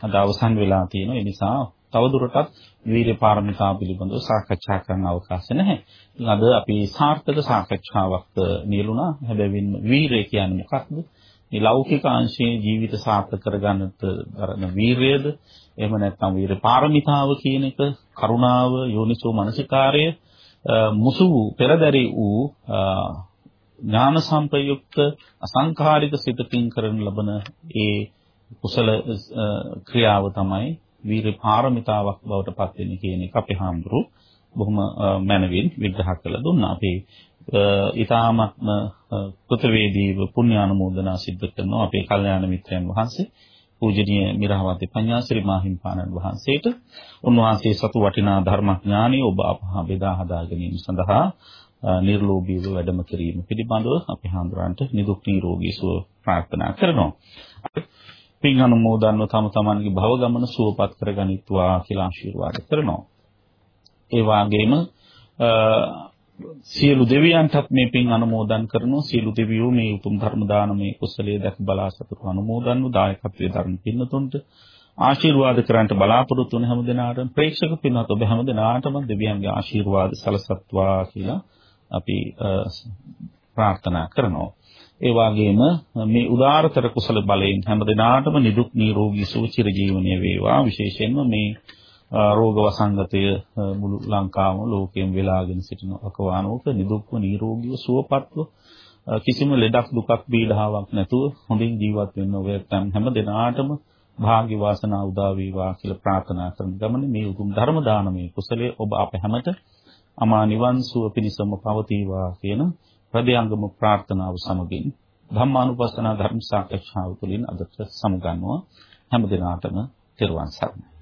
අද අවසන් වෙලා තියෙනවා. ඒ නිසා තවදුරටත් වීර්ය පාරමිතා පිළිබඳව සාකච්ඡා කරන්න අවකාශ නැහැ. අද අපි සාර්ථක සාකච්ඡාවක් නියලුණා. හැබැයි වීරය කියන්නේ මොකක්ද? මේ ලෞකික අංශයේ ජීවිත සාර්ථක කරගන්නට දරන වීරයද එහෙම නැත්නම් වීර පාරමිතාව කියන එක කරුණාව යෝනිසෝ මනසිකාරය මුසු පෙරදරි වූ ඥාන සම්පයුක්ත අසංඛාරික සිතකින් කරන ලබන ඒ කුසල ක්‍රියාව තමයි වීර පාරමිතාවක් බවට පත් වෙන්නේ කියන එක අපේ හාමුදුරු බොහොම මනවින් විග්‍රහ කළ දුන්නා. අපි ඊ타මත්ම කෘතවේදීව පුණ්‍යානුමෝදනා සිද්ධ කරනවා අපේ කල්යාණ මිත්‍රයන් වහන්සේ පූජනීය මිරහවති පඤ්ඤාසිරි මාහිම්පාණන් වහන්සේට උන්වහන්සේ සතු වටිනා ධර්මඥානිය ඔබ අපහා බෙදා හදා ගැනීම සඳහා නිර්ලෝභීව වැඩම කිරීම පිළිබඳව අපි හඳුරන්ට නිදුක් නිරෝගී සුව ප්‍රාර්ථනා කරනවා. පින් අනුමෝදන්ව තම තමන්ගේ භව ගමන සුවපත් කරගනිත්වා කියලා ආශිර්වාද කරනවා. ඒ වගේම සියලු දෙවියන්ටත් මේ පින් අනුමෝදන් කරනවා සියලු දෙවියෝ මේ උතුම් ධර්ම දානමේ කුසලයේ දැක බලා සතුටු අනුමෝදන්ව දායකත්වයේ ධර්ම පින්නතුන්ට ආශිර්වාද කරන්නට බලාපොරොත්තු වන හැම දිනාටම ප්‍රේක්ෂක පින්වත් ඔබ හැම දිනාටම දෙවියන්ගේ ආශිර්වාද සලසත්වා කියලා අපි ප්‍රාර්ථනා කරනවා. ඒ වගේම මේ උදාාරතර කුසල බලයෙන් හැම දිනාටම නිදුක් නිරෝගී සුව චිර ජීවනයේ වේවා විශේෂයෙන්ම මේ රෝග වසංගතය මුළු ලංකාවම ලෝකයෙන් වෙලාගෙන සිටින අකවානෝක නිදුක්ව නිරෝගීව සුවපත්ව කිසිම ලෙඩක් දුකක් පීඩාවක් නැතුව හොඳින් ජීවත් වෙන්න ඔය හැම දිනාටම භාග්‍ය වාසනාව උදා වේවා කියලා ප්‍රාර්ථනා කරන ගමනේ මේ උතුම් ධර්ම දානමේ කුසලයේ ඔබ අප හැමත අමා නිවන් සුව පිණිසම පවතිවා කියන හෘදයාංගම ප්‍රාර්ථනාව සමගින් ධම්මානුපස්සනා ධර්ම සාකච්ඡාව තුළින් අදට සමුගන්නවා. හැම දිනාටම තෙරුවන් සරණයි.